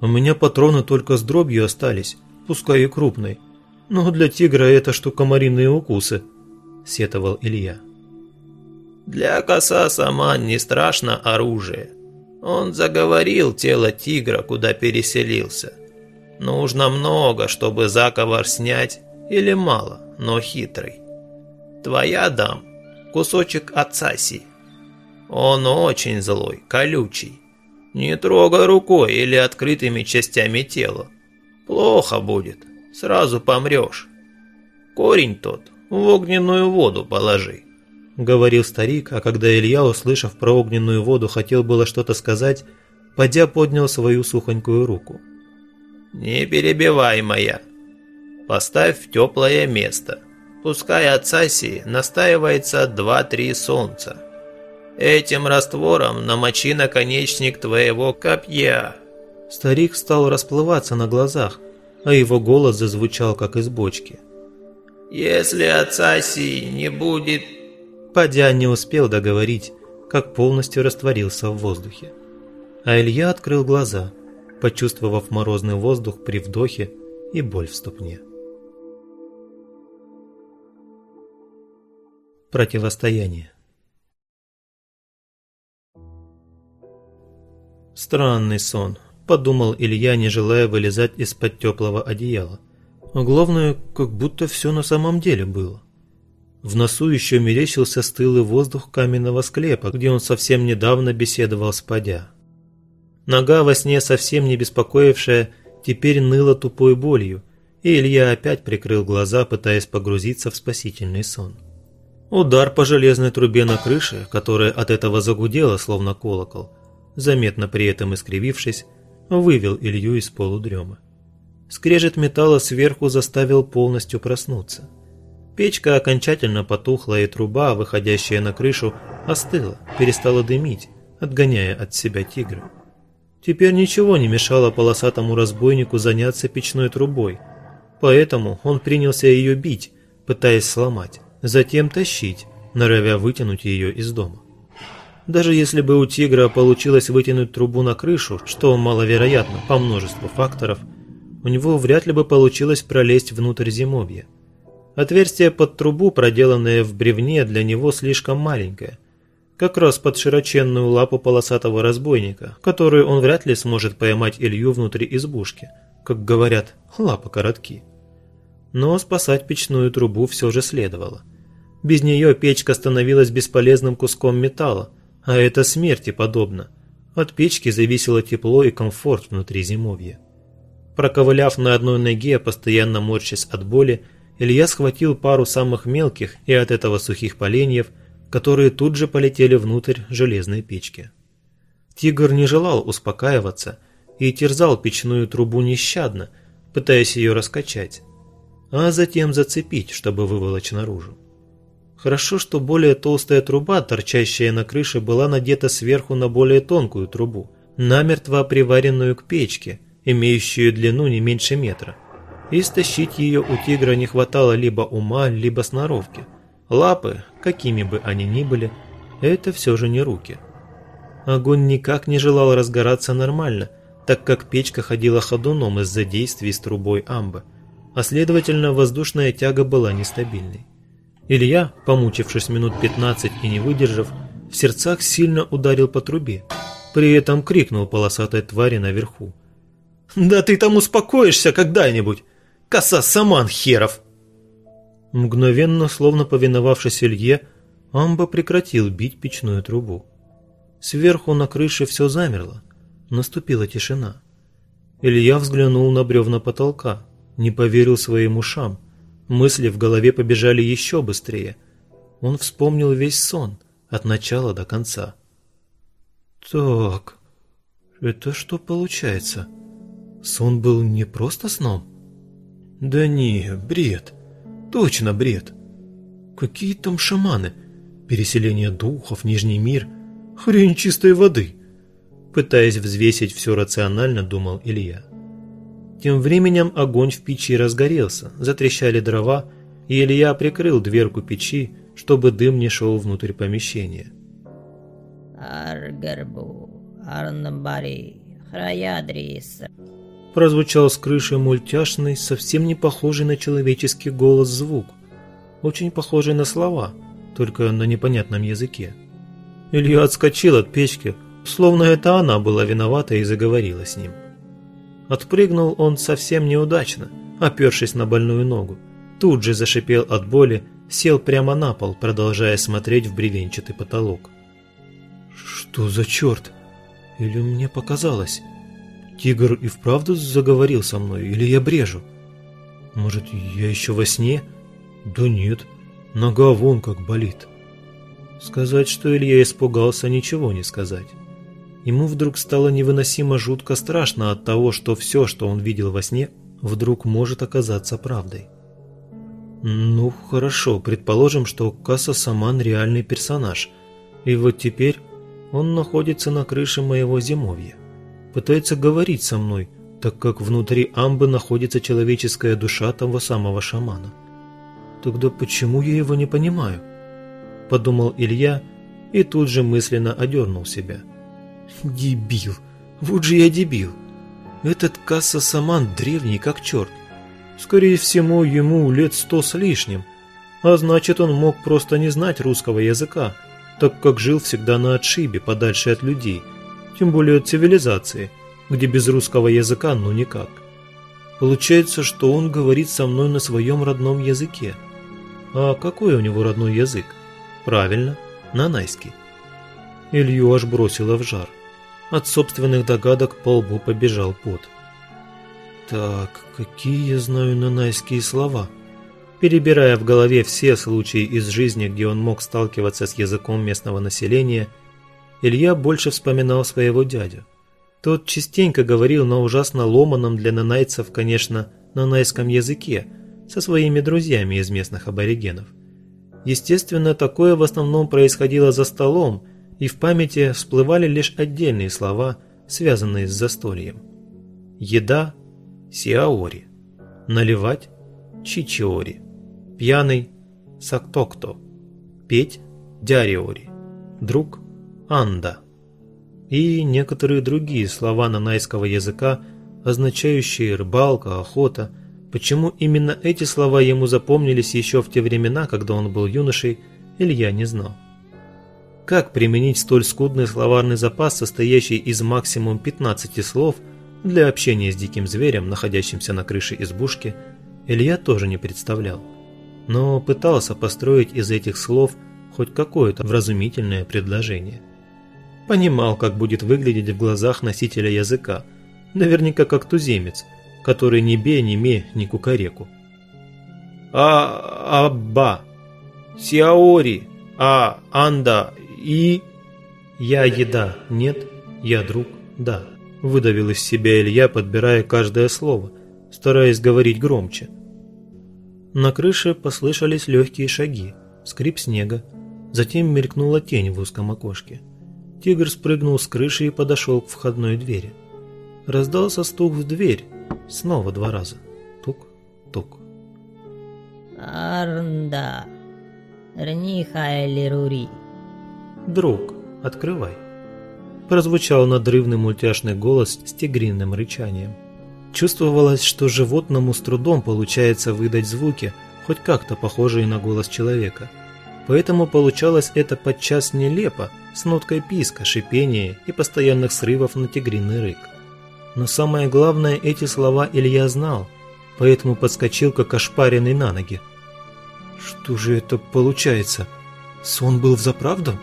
У меня патроны только с дробью остались, пускай и крупной, но для тигра это что комариные укусы», сетовал Илья. «Для коса Саман не страшно оружие. Он заговорил тело тигра, куда переселился. Нужно много, чтобы заговор снять, или мало, но хитрый. Твоя дам, кусочек отсаси. Он очень злой, колючий. Не трогай рукой или открытыми частями тела. Плохо будет, сразу помрешь. Корень тот в огненную воду положи. Говорил старик, а когда Илья, услышав про огненную воду, хотел было что-то сказать, Падя поднял свою сухонькую руку. «Не перебивай моя. Поставь в теплое место. Пускай от Саси настаивается два-три солнца. Этим раствором намочи наконечник твоего копья». Старик стал расплываться на глазах, а его голос зазвучал, как из бочки. «Если от Саси не будет...» Падя не успел договорить, как полностью растворился в воздухе. А Илья открыл глаза – почувствовав морозный воздух при вдохе и боль в ступне. Противостояние Странный сон, подумал Илья, не желая вылезать из-под теплого одеяла. А главное, как будто все на самом деле было. В носу еще мерещился стылый воздух каменного склепа, где он совсем недавно беседовал с Падя. Нога во сне, совсем не беспокоившая, теперь ныла тупой болью, и Илья опять прикрыл глаза, пытаясь погрузиться в спасительный сон. Удар по железной трубе на крыше, которая от этого загудела, словно колокол, заметно при этом искривившись, вывел Илью из полудрема. Скрежет металла сверху заставил полностью проснуться. Печка окончательно потухла, и труба, выходящая на крышу, остыла, перестала дымить, отгоняя от себя тигра. Теперь ничего не мешало полосатому разбойнику заняться печной трубой, поэтому он принялся ее бить, пытаясь сломать, затем тащить, норовя вытянуть ее из дома. Даже если бы у тигра получилось вытянуть трубу на крышу, что маловероятно по множеству факторов, у него вряд ли бы получилось пролезть внутрь зимовья. Отверстие под трубу, проделанное в бревне, для него слишком маленькое – как раз под широченную лапу полосатого разбойника, которую он вряд ли сможет поймать Илью внутри избушки, как говорят, лапы коротки. Но спасать печную трубу все же следовало. Без нее печка становилась бесполезным куском металла, а это смерти подобно. От печки зависело тепло и комфорт внутри зимовья. Проковыляв на одной ноге, постоянно морщась от боли, Илья схватил пару самых мелких и от этого сухих поленьев – которые тут же полетели внутрь железной печки. Тигр не желал успокаиваться и терзал печную трубу нещадно, пытаясь ее раскачать, а затем зацепить, чтобы выволочь наружу. Хорошо, что более толстая труба, торчащая на крыше, была надета сверху на более тонкую трубу, намертво приваренную к печке, имеющую длину не меньше метра. И стащить ее у тигра не хватало либо ума, либо сноровки – Лапы, какими бы они ни были, это все же не руки. Огонь никак не желал разгораться нормально, так как печка ходила ходуном из-за действий с трубой амбы, а следовательно воздушная тяга была нестабильной. Илья, помучившись минут 15 и не выдержав, в сердцах сильно ударил по трубе, при этом крикнул полосатой твари наверху. «Да ты там успокоишься когда-нибудь! Коса саман херов!» Мгновенно, словно повиновавшись Илье, Амба прекратил бить печную трубу. Сверху на крыше все замерло. Наступила тишина. Илья взглянул на бревна потолка, не поверил своим ушам. Мысли в голове побежали еще быстрее. Он вспомнил весь сон, от начала до конца. «Так, это что получается? Сон был не просто сном?» «Да не, бред!» Точно бред. Какие там шаманы? Переселение духов, Нижний мир? Хрень чистой воды. Пытаясь взвесить все рационально, думал Илья. Тем временем огонь в печи разгорелся, затрещали дрова, и Илья прикрыл дверку печи, чтобы дым не шел внутрь помещения. Аргарбу, Арнабари, Храядрис. Прозвучал с крыши мультяшный, совсем не похожий на человеческий голос звук. Очень похожий на слова, только на непонятном языке. Илья отскочил от печки, словно это она была виновата и заговорила с ним. Отпрыгнул он совсем неудачно, опершись на больную ногу. Тут же зашипел от боли, сел прямо на пол, продолжая смотреть в бревенчатый потолок. «Что за черт? Или мне показалось? Тигр и вправду заговорил со мной, или я брежу? Может, я еще во сне? Да нет, нога вон как болит». Сказать, что Илья испугался, ничего не сказать. Ему вдруг стало невыносимо жутко страшно от того, что все, что он видел во сне, вдруг может оказаться правдой. Ну, хорошо, предположим, что Касса Саман реальный персонаж. И вот теперь он находится на крыше моего зимовья. Пытается говорить со мной, так как внутри амбы находится человеческая душа того самого шамана. Тогда почему я его не понимаю? Подумал Илья и тут же мысленно одернул себя. Дебил! Вот же я дебил! Этот Касса Саман древний как черт. Скорее всего, ему лет сто с лишним, а значит, он мог просто не знать русского языка, так как жил всегда на отшибе, подальше от людей, тем более от цивилизации, где без русского языка ну никак. Получается, что он говорит со мной на своем родном языке. А какой у него родной язык? Правильно, нанайский. Илью аж бросило в жар. От собственных догадок по лбу побежал пот. Так, какие я знаю нанайские слова? Перебирая в голове все случаи из жизни, где он мог сталкиваться с языком местного населения, Илья больше вспоминал своего дядю. Тот частенько говорил на ужасно ломаном для нанайцев, конечно, нанайском языке, со своими друзьями из местных аборигенов. Естественно, такое в основном происходило за столом, и в памяти всплывали лишь отдельные слова, связанные с застольем. Еда Сиаори. Наливать – Чичиори. Пьяный – Сактокто. Петь – Дяриори. Друг – Анда. И некоторые другие слова нанайского языка, означающие рыбалка, охота. Почему именно эти слова ему запомнились еще в те времена, когда он был юношей, Илья не знал. Как применить столь скудный словарный запас, состоящий из максимум 15 слов – для общения с диким зверем, находящимся на крыше избушки, Илья тоже не представлял, но пытался построить из этих слов хоть какое-то вразумительное предложение. Понимал, как будет выглядеть в глазах носителя языка, наверняка как туземец, который ни бе, ни ме, ни кукареку. А, Абба, Сиаори, А, Анда и... Я еда, нет, я друг, да. Выдавил из себя Илья, подбирая каждое слово, стараясь говорить громче. На крыше послышались легкие шаги, скрип снега, затем мелькнула тень в узком окошке. Тигр спрыгнул с крыши и подошел к входной двери. Раздался стук в дверь, снова два раза. Тук-тук. Арнда, Рнихайли Рури. Друг, открывай прозвучал надрывный мультяшный голос с тигриным рычанием. Чувствовалось, что животному с трудом получается выдать звуки, хоть как-то похожие на голос человека. Поэтому получалось это подчас нелепо, с ноткой писка, шипения и постоянных срывов на тигриный рык. Но самое главное, эти слова Илья знал, поэтому подскочил как ошпаренный на ноги. Что же это получается? Сон был взаправду?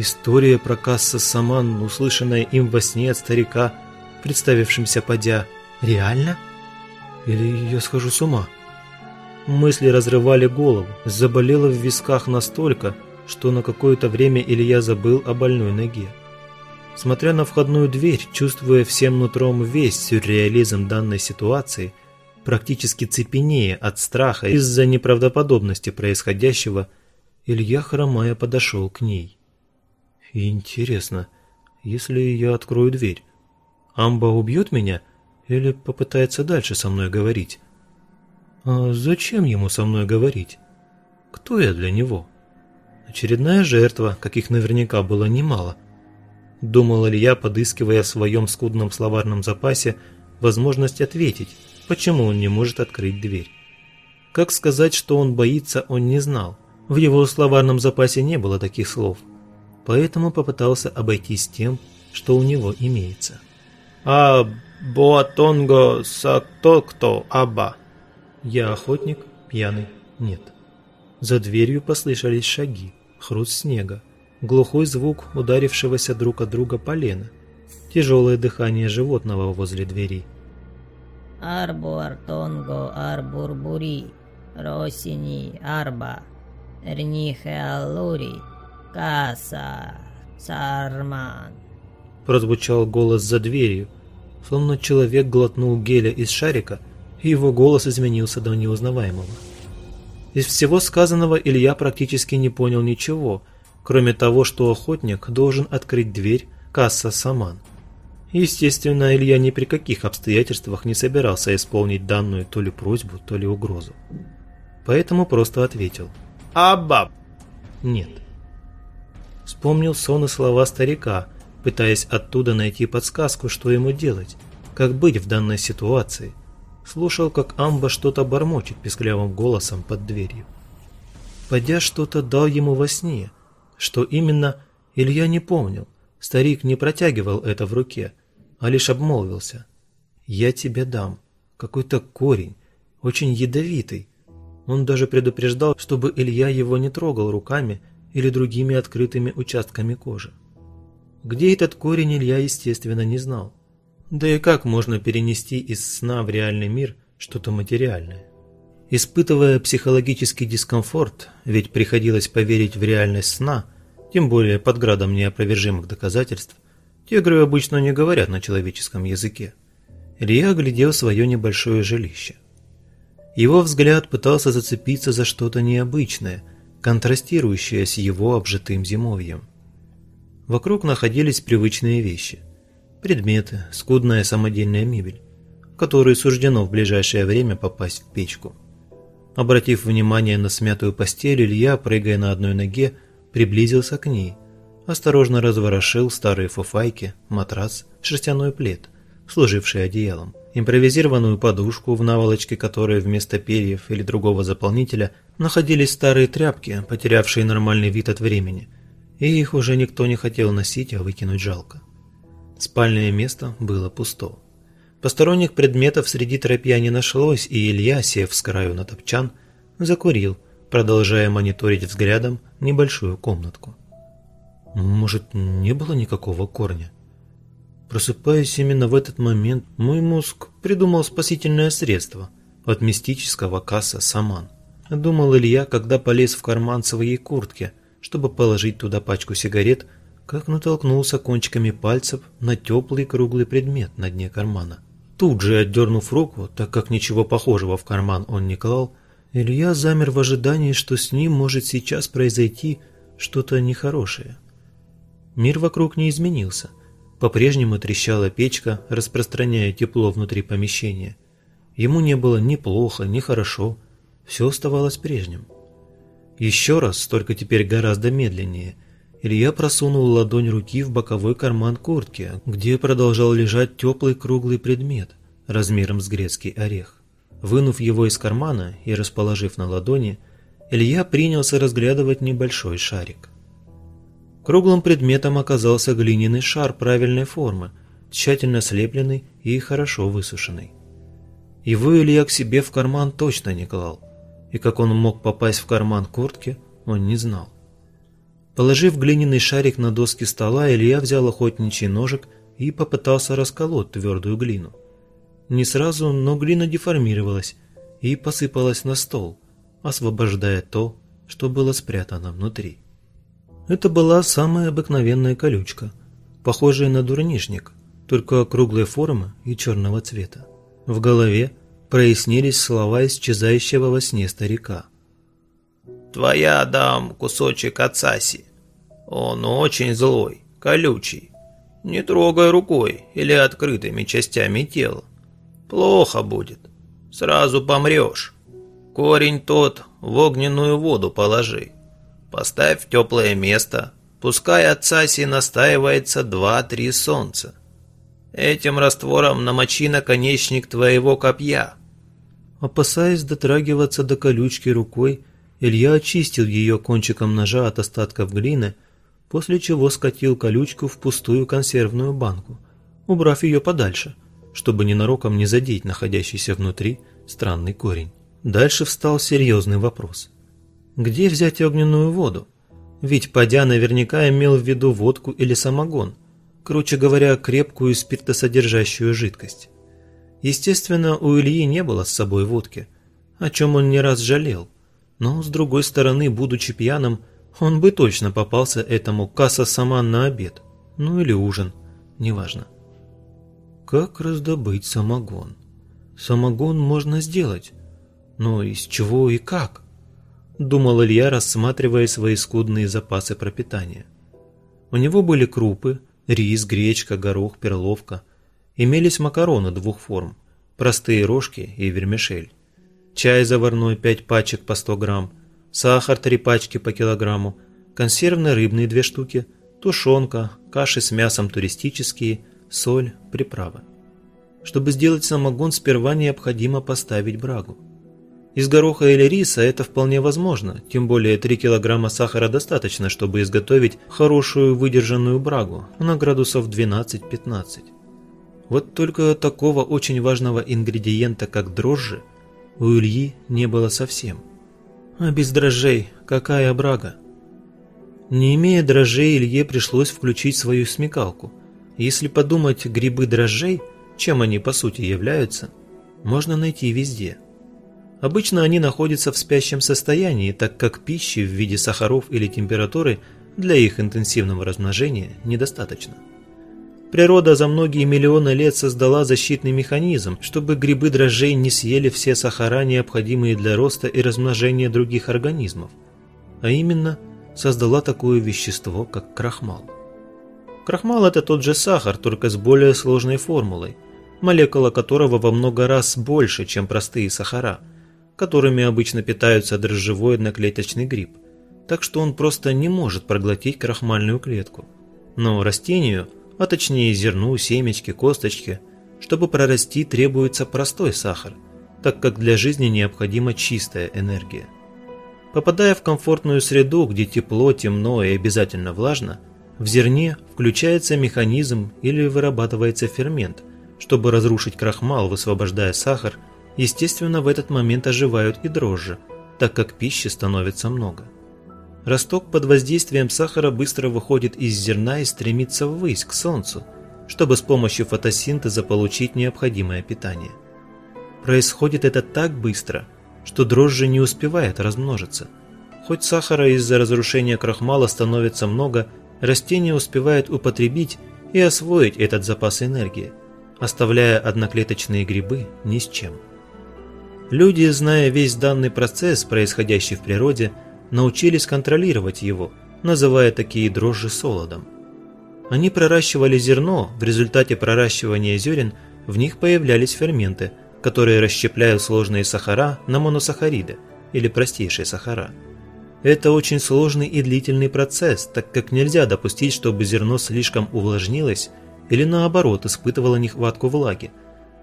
История про Касса Саман, услышанная им во сне от старика, представившимся подя, реально? Или я схожу с ума? Мысли разрывали голову, заболело в висках настолько, что на какое-то время Илья забыл о больной ноге. Смотря на входную дверь, чувствуя всем нутром весь сюрреализм данной ситуации, практически цепенея от страха из-за неправдоподобности происходящего, Илья, хромая, подошел к ней. Интересно, если я открою дверь, Амба убьет меня или попытается дальше со мной говорить? А зачем ему со мной говорить? Кто я для него? Очередная жертва, каких наверняка было немало. Думал Илья, подыскивая в своем скудном словарном запасе возможность ответить, почему он не может открыть дверь. Как сказать, что он боится, он не знал. В его словарном запасе не было таких слов. Поэтому попытался обойтись тем, что у него имеется. «А боатонго сактокто аба?» Я охотник, пьяный, нет. За дверью послышались шаги, хруст снега, глухой звук ударившегося друг от друга полена, тяжелое дыхание животного возле двери. Арбуартонго арбурбури, росини арба, рнихе аллури, каса, сарман. Прозвучал голос за дверью, словно человек глотнул геля из шарика и его голос изменился до неузнаваемого. Из всего сказанного Илья практически не понял ничего, кроме того, что охотник должен открыть дверь касса Саман. Естественно, Илья ни при каких обстоятельствах не собирался исполнить данную то ли просьбу, то ли угрозу. Поэтому просто ответил. «Абаб!» «Нет». Вспомнил сон и слова старика, пытаясь оттуда найти подсказку, что ему делать, как быть в данной ситуации – слушал, как Амба что-то бормочет песклявым голосом под дверью. Подя что-то дал ему во сне. Что именно, Илья не помнил. Старик не протягивал это в руке, а лишь обмолвился. «Я тебе дам. Какой-то корень, очень ядовитый». Он даже предупреждал, чтобы Илья его не трогал руками или другими открытыми участками кожи. Где этот корень Илья, естественно, не знал. Да и как можно перенести из сна в реальный мир что-то материальное? Испытывая психологический дискомфорт, ведь приходилось поверить в реальность сна, тем более под градом неопровержимых доказательств, тигры обычно не говорят на человеческом языке. Илья оглядел свое небольшое жилище. Его взгляд пытался зацепиться за что-то необычное, контрастирующее с его обжитым зимовьем. Вокруг находились привычные вещи предметы, скудная самодельная мебель, которой суждено в ближайшее время попасть в печку. Обратив внимание на смятую постель, Илья, прыгая на одной ноге, приблизился к ней, осторожно разворошил старые фуфайки, матрас, шерстяной плед, служивший одеялом, импровизированную подушку, в наволочке которой вместо перьев или другого заполнителя находились старые тряпки, потерявшие нормальный вид от времени, и их уже никто не хотел носить, а выкинуть жалко. Спальное место было пусто. Посторонних предметов среди тропья не нашлось, и Илья, сев с краю на топчан, закурил, продолжая мониторить взглядом небольшую комнатку. Может, не было никакого корня? Просыпаясь именно в этот момент, мой мозг придумал спасительное средство от мистического касса «Саман». Думал Илья, когда полез в карман своей куртки, чтобы положить туда пачку сигарет – как натолкнулся кончиками пальцев на теплый круглый предмет на дне кармана. Тут же, отдернув руку, так как ничего похожего в карман он не клал, Илья замер в ожидании, что с ним может сейчас произойти что-то нехорошее. Мир вокруг не изменился. По-прежнему трещала печка, распространяя тепло внутри помещения. Ему не было ни плохо, ни хорошо. Все оставалось прежним. Еще раз, только теперь гораздо медленнее – Илья просунул ладонь руки в боковой карман куртки, где продолжал лежать теплый круглый предмет размером с грецкий орех. Вынув его из кармана и расположив на ладони, Илья принялся разглядывать небольшой шарик. Круглым предметом оказался глиняный шар правильной формы, тщательно слепленный и хорошо высушенный. Его Илья к себе в карман точно не клал, и как он мог попасть в карман куртки, он не знал. Положив глиняный шарик на доски стола, Илья взял охотничий ножик и попытался расколоть твердую глину. Не сразу, но глина деформировалась и посыпалась на стол, освобождая то, что было спрятано внутри. Это была самая обыкновенная колючка, похожая на дурнишник, только круглой формы и черного цвета. В голове прояснились слова исчезающего во сне старика. «Твоя дам кусочек ацаси. Он очень злой, колючий. Не трогай рукой или открытыми частями тела. Плохо будет. Сразу помрешь. Корень тот в огненную воду положи. Поставь в теплое место. Пускай от Саси настаивается два-три солнца. Этим раствором намочи наконечник твоего копья. Опасаясь дотрагиваться до колючки рукой, Илья очистил ее кончиком ножа от остатков глины, после чего скатил колючку в пустую консервную банку, убрав ее подальше, чтобы ненароком не задеть находящийся внутри странный корень. Дальше встал серьезный вопрос. Где взять огненную воду? Ведь Падя наверняка имел в виду водку или самогон, короче говоря, крепкую спиртосодержащую жидкость. Естественно, у Ильи не было с собой водки, о чем он не раз жалел, но, с другой стороны, будучи пьяным, он бы точно попался этому касса-саман на обед, ну или ужин, неважно. Как раздобыть самогон? Самогон можно сделать, но из чего и как? Думал Илья, рассматривая свои скудные запасы пропитания. У него были крупы, рис, гречка, горох, перловка. Имелись макароны двух форм, простые рожки и вермишель. Чай заварной 5 пачек по 100 грамм, сахар 3 пачки по килограмму, консервные рыбные 2 штуки, тушенка, каши с мясом туристические, соль, приправы. Чтобы сделать самогон, сперва необходимо поставить брагу. Из гороха или риса это вполне возможно, тем более 3 килограмма сахара достаточно, чтобы изготовить хорошую выдержанную брагу на градусов 12-15. Вот только такого очень важного ингредиента, как дрожжи, у Ильи не было совсем. А без дрожжей какая брага? Не имея дрожжей, Илье пришлось включить свою смекалку. Если подумать, грибы дрожжей, чем они по сути являются, можно найти везде – Обычно они находятся в спящем состоянии, так как пищи в виде сахаров или температуры для их интенсивного размножения недостаточно. Природа за многие миллионы лет создала защитный механизм, чтобы грибы дрожжей не съели все сахара, необходимые для роста и размножения других организмов, а именно создала такое вещество, как крахмал. Крахмал – это тот же сахар, только с более сложной формулой, молекула которого во много раз больше, чем простые сахара – которыми обычно питаются дрожжевой одноклеточный гриб, так что он просто не может проглотить крахмальную клетку. Но растению, а точнее зерну, семечке, косточке, чтобы прорасти требуется простой сахар, так как для жизни необходима чистая энергия. Попадая в комфортную среду, где тепло, темно и обязательно влажно, в зерне включается механизм или вырабатывается фермент, чтобы разрушить крахмал, высвобождая сахар Естественно, в этот момент оживают и дрожжи, так как пищи становится много. Росток под воздействием сахара быстро выходит из зерна и стремится ввысь, к солнцу, чтобы с помощью фотосинтеза получить необходимое питание. Происходит это так быстро, что дрожжи не успевает размножиться. Хоть сахара из-за разрушения крахмала становится много, растение успевает употребить и освоить этот запас энергии, оставляя одноклеточные грибы ни с чем. Люди, зная весь данный процесс, происходящий в природе, научились контролировать его, называя такие дрожжи солодом. Они проращивали зерно, в результате проращивания зерен в них появлялись ферменты, которые расщепляют сложные сахара на моносахариды или простейшие сахара. Это очень сложный и длительный процесс, так как нельзя допустить, чтобы зерно слишком увлажнилось или наоборот испытывало нехватку влаги.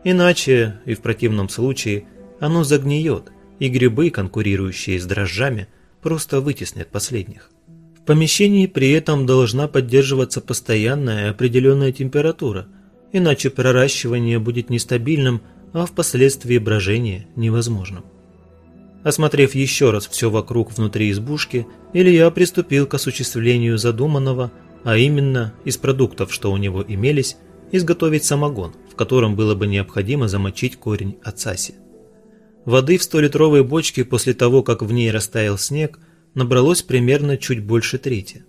Иначе, и в противном случае, оно загниет, и грибы, конкурирующие с дрожжами, просто вытеснят последних. В помещении при этом должна поддерживаться постоянная определенная температура, иначе проращивание будет нестабильным, а впоследствии брожение невозможным. Осмотрев еще раз все вокруг внутри избушки, Илья приступил к осуществлению задуманного, а именно из продуктов, что у него имелись, изготовить самогон, в котором было бы необходимо замочить корень ацаси. Воды в 100-литровой бочке после того, как в ней растаял снег, набралось примерно чуть больше трети.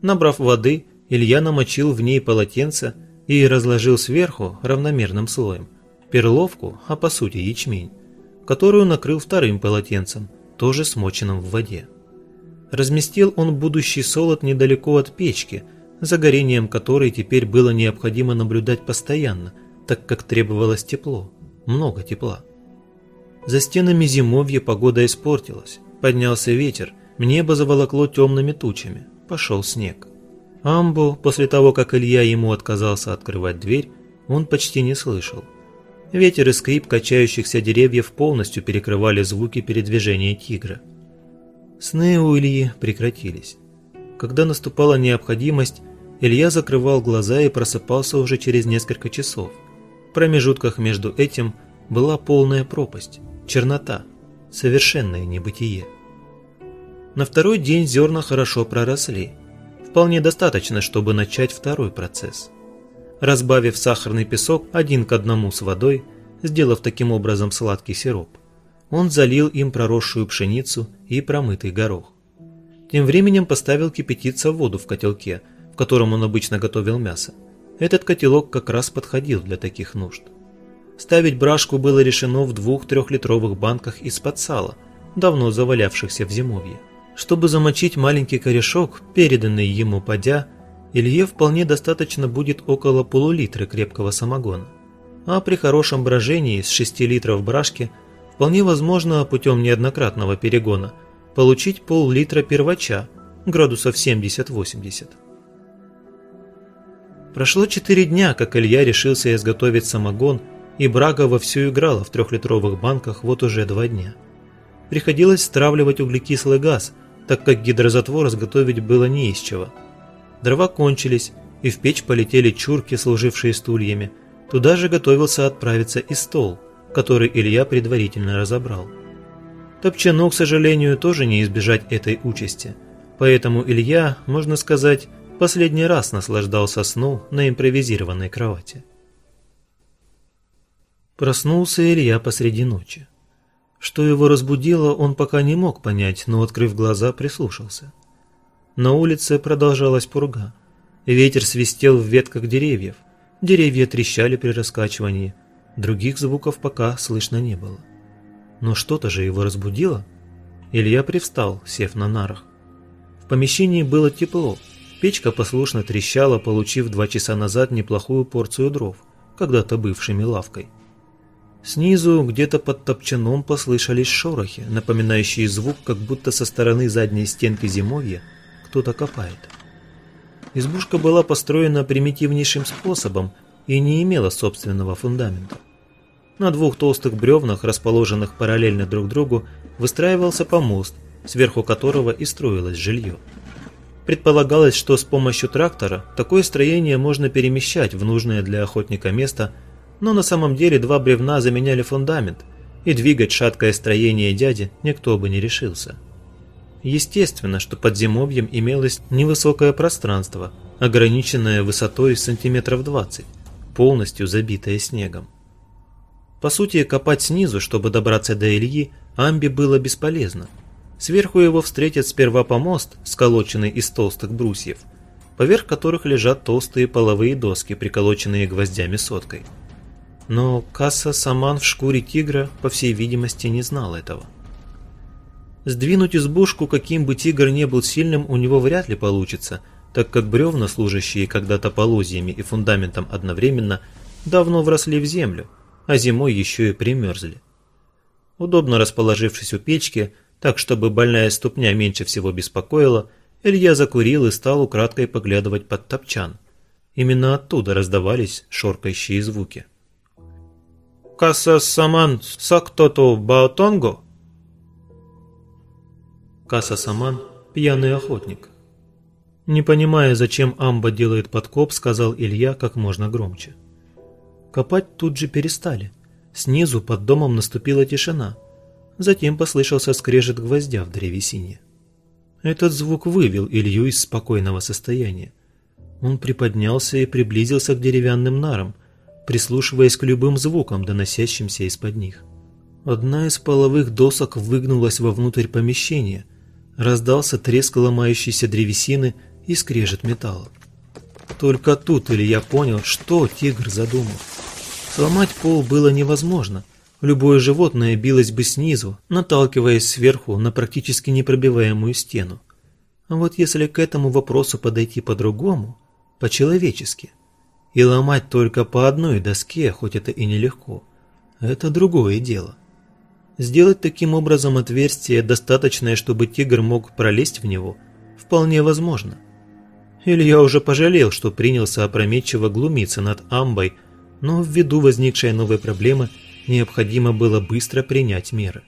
Набрав воды, Илья намочил в ней полотенце и разложил сверху равномерным слоем. перловку, а по сути ячмень, которую накрыл вторым полотенцем, тоже смоченным в воде. Разместил он будущий солод недалеко от печки, за горением которой теперь было необходимо наблюдать постоянно, так как требовалось тепло, много тепла. За стенами зимовья погода испортилась, поднялся ветер, небо заволокло темными тучами, пошел снег. Амбу, после того, как Илья ему отказался открывать дверь, он почти не слышал. Ветер и скрип качающихся деревьев полностью перекрывали звуки передвижения тигра. Сны у Ильи прекратились. Когда наступала необходимость, Илья закрывал глаза и просыпался уже через несколько часов. В промежутках между этим была полная пропасть, чернота, совершенное небытие. На второй день зерна хорошо проросли. Вполне достаточно, чтобы начать второй процесс. Разбавив сахарный песок один к одному с водой, сделав таким образом сладкий сироп, он залил им проросшую пшеницу и промытый горох. Тем временем поставил кипятиться воду в котелке, в котором он обычно готовил мясо. Этот котелок как раз подходил для таких нужд. Ставить брашку было решено в двух трехлитровых банках из-под сала, давно завалявшихся в зимовье. Чтобы замочить маленький корешок, переданный ему подя, Илье вполне достаточно будет около полулитра крепкого самогона. А при хорошем брожении с 6 литров брашки – Вполне возможно, путем неоднократного перегона, получить пол-литра первача, градусов 70-80. Прошло четыре дня, как Илья решился изготовить самогон, и брага вовсю играла в трехлитровых банках вот уже два дня. Приходилось стравливать углекислый газ, так как гидрозатвор изготовить было не из чего. Дрова кончились, и в печь полетели чурки, служившие стульями. Туда же готовился отправиться и стол – который Илья предварительно разобрал. Топчану, к сожалению, тоже не избежать этой участи, поэтому Илья, можно сказать, последний раз наслаждался сну на импровизированной кровати. Проснулся Илья посреди ночи. Что его разбудило, он пока не мог понять, но, открыв глаза, прислушался. На улице продолжалась пурга. Ветер свистел в ветках деревьев. Деревья трещали при раскачивании, Других звуков пока слышно не было. Но что-то же его разбудило. Илья привстал, сев на нарах. В помещении было тепло. Печка послушно трещала, получив два часа назад неплохую порцию дров, когда-то бывшими лавкой. Снизу, где-то под топчаном, послышались шорохи, напоминающие звук, как будто со стороны задней стенки зимовья кто-то копает. Избушка была построена примитивнейшим способом, и не имела собственного фундамента. На двух толстых бревнах, расположенных параллельно друг другу, выстраивался помост, сверху которого и строилось жилье. Предполагалось, что с помощью трактора такое строение можно перемещать в нужное для охотника место, но на самом деле два бревна заменяли фундамент, и двигать шаткое строение дяди никто бы не решился. Естественно, что под зимовьем имелось невысокое пространство, ограниченное высотой сантиметров 20, полностью забитая снегом. По сути, копать снизу, чтобы добраться до Ильи, Амби было бесполезно. Сверху его встретят сперва помост, сколоченный из толстых брусьев, поверх которых лежат толстые половые доски, приколоченные гвоздями соткой. Но Касса Саман в шкуре тигра, по всей видимости, не знал этого. Сдвинуть избушку, каким бы тигр не был сильным, у него вряд ли получится – так как бревна, служащие когда-то полозьями и фундаментом одновременно, давно вросли в землю, а зимой еще и примерзли. Удобно расположившись у печки, так чтобы больная ступня меньше всего беспокоила, Илья закурил и стал украдкой поглядывать под топчан. Именно оттуда раздавались шоркающие звуки. «Касса саман сактото баотонго?» Касса саман – пьяный охотник. Не понимая, зачем Амба делает подкоп, сказал Илья как можно громче. Копать тут же перестали. Снизу под домом наступила тишина. Затем послышался скрежет гвоздя в древесине. Этот звук вывел Илью из спокойного состояния. Он приподнялся и приблизился к деревянным нарам, прислушиваясь к любым звукам, доносящимся из-под них. Одна из половых досок выгнулась вовнутрь помещения. Раздался треск ломающейся древесины – и скрежет металла. Только тут Илья понял, что тигр задумал. Сломать пол было невозможно. Любое животное билось бы снизу, наталкиваясь сверху на практически непробиваемую стену. А вот если к этому вопросу подойти по-другому, по-человечески, и ломать только по одной доске, хоть это и нелегко, это другое дело. Сделать таким образом отверстие, достаточное, чтобы тигр мог пролезть в него, вполне возможно. Или я уже пожалел, что принялся опрометчиво глумиться над амбой, но ввиду возникшей новой проблемы необходимо было быстро принять меры.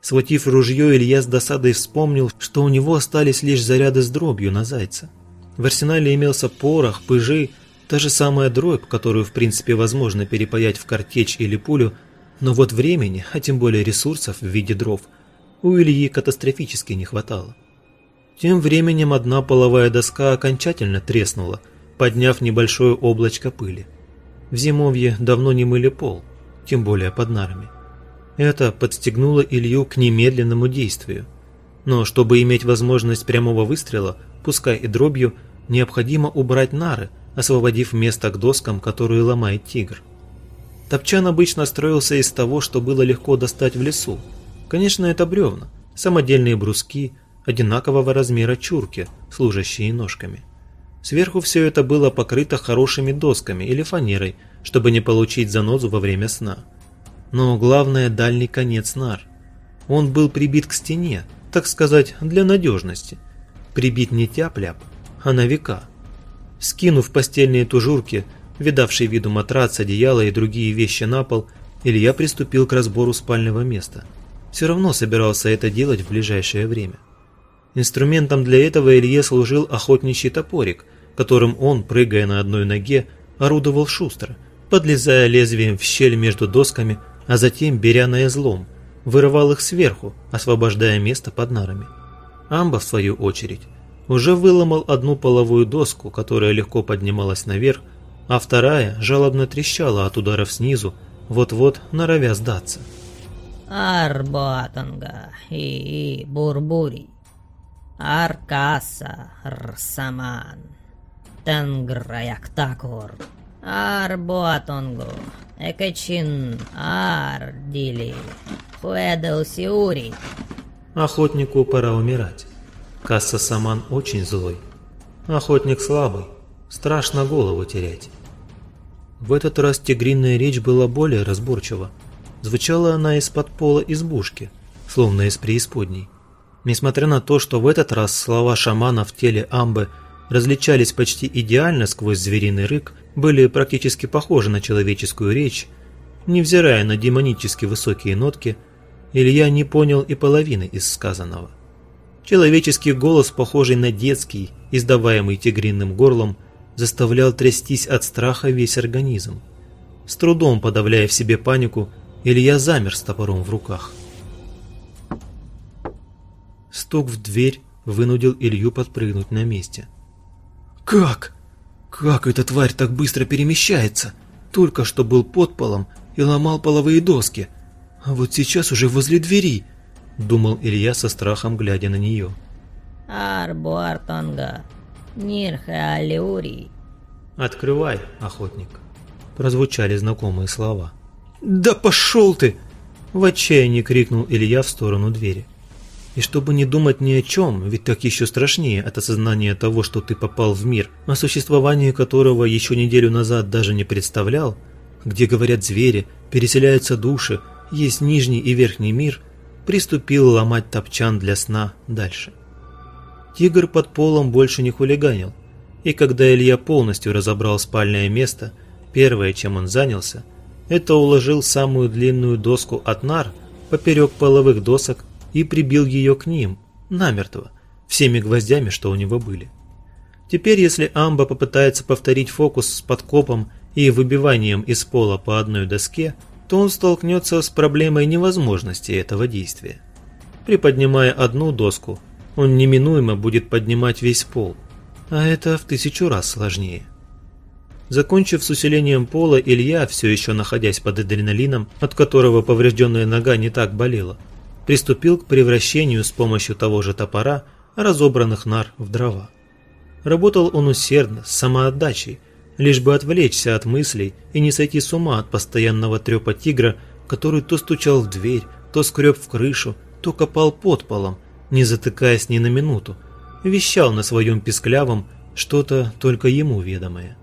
Схватив ружье, Илья с досадой вспомнил, что у него остались лишь заряды с дробью на зайца. В арсенале имелся порох, пыжи, та же самая дробь, которую в принципе возможно перепаять в картечь или пулю, но вот времени, а тем более ресурсов в виде дров, у Ильи катастрофически не хватало. Тем временем одна половая доска окончательно треснула, подняв небольшое облачко пыли. В зимовье давно не мыли пол, тем более под нарами. Это подстегнуло Илью к немедленному действию. Но чтобы иметь возможность прямого выстрела, пускай и дробью, необходимо убрать нары, освободив место к доскам, которые ломает тигр. Топчан обычно строился из того, что было легко достать в лесу. Конечно, это бревна, самодельные бруски, одинакового размера чурки, служащие ножками. Сверху все это было покрыто хорошими досками или фанерой, чтобы не получить занозу во время сна. Но главное – дальний конец нар. Он был прибит к стене, так сказать, для надежности. Прибит не тяп-ляп, а на века. Скинув постельные тужурки, видавший виду матрац, одеяло и другие вещи на пол, Илья приступил к разбору спального места. Все равно собирался это делать в ближайшее время. Инструментом для этого Илье служил охотничий топорик, которым он, прыгая на одной ноге, орудовал шустро, подлезая лезвием в щель между досками а затем, беря на излом, вырывал их сверху, освобождая место под нарами. Амба, в свою очередь, уже выломал одну половую доску, которая легко поднималась наверх, а вторая жалобно трещала от ударов снизу, вот-вот норовя сдаться. Арботанга и Бурбури, Аркаса Рсаман, Тенграяктакур, Арботангу, Экачин Ардили, Хуэдел Сиури. Охотнику пора умирать. Касса Саман очень злой. Охотник слабый, страшно голову терять. В этот раз тигриная речь была более разборчива. Звучала она из-под пола избушки, словно из преисподней. Несмотря на то, что в этот раз слова шамана в теле Амбы различались почти идеально сквозь звериный рык, были практически похожи на человеческую речь, невзирая на демонически высокие нотки, Илья не понял и половины из сказанного. Человеческий голос, похожий на детский, издаваемый тигриным горлом, заставлял трястись от страха весь организм. С трудом подавляя в себе панику, Илья замер с топором в руках. Стук в дверь вынудил Илью подпрыгнуть на месте. «Как?» Как эта тварь так быстро перемещается? Только что был под полом и ломал половые доски, а вот сейчас уже возле двери, думал Илья со страхом, глядя на нее. Арбуартонга, Нирхеалиури. Открывай, охотник. Прозвучали знакомые слова. Да пошел ты! В отчаянии крикнул Илья в сторону двери. И чтобы не думать ни о чем, ведь так еще страшнее от осознания того, что ты попал в мир, о существовании которого еще неделю назад даже не представлял, где говорят звери, переселяются души, есть нижний и верхний мир, приступил ломать топчан для сна дальше. Тигр под полом больше не хулиганил, и когда Илья полностью разобрал спальное место, первое, чем он занялся, это уложил самую длинную доску от нар поперек половых досок и прибил ее к ним, намертво, всеми гвоздями, что у него были. Теперь, если Амба попытается повторить фокус с подкопом и выбиванием из пола по одной доске, то он столкнется с проблемой невозможности этого действия. Приподнимая одну доску, он неминуемо будет поднимать весь пол, а это в тысячу раз сложнее. Закончив с усилением пола, Илья, все еще находясь под адреналином, от которого поврежденная нога не так болела, приступил к превращению с помощью того же топора разобранных нар в дрова. Работал он усердно, с самоотдачей, лишь бы отвлечься от мыслей и не сойти с ума от постоянного трепа тигра, который то стучал в дверь, то скреб в крышу, то копал под полом, не затыкаясь ни на минуту, вещал на своем писклявом что-то только ему ведомое.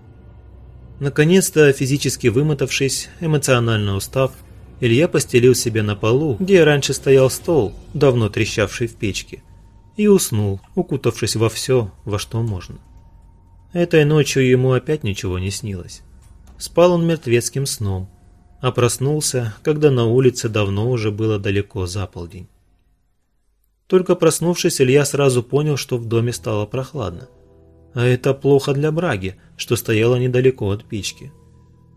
Наконец-то, физически вымотавшись, эмоционально устав, Илья постелил себе на полу, где раньше стоял стол, давно трещавший в печке, и уснул, укутавшись во все, во что можно. Этой ночью ему опять ничего не снилось. Спал он мертвецким сном, а проснулся, когда на улице давно уже было далеко за полдень. Только проснувшись, Илья сразу понял, что в доме стало прохладно. А это плохо для Браги, что стояла недалеко от печки.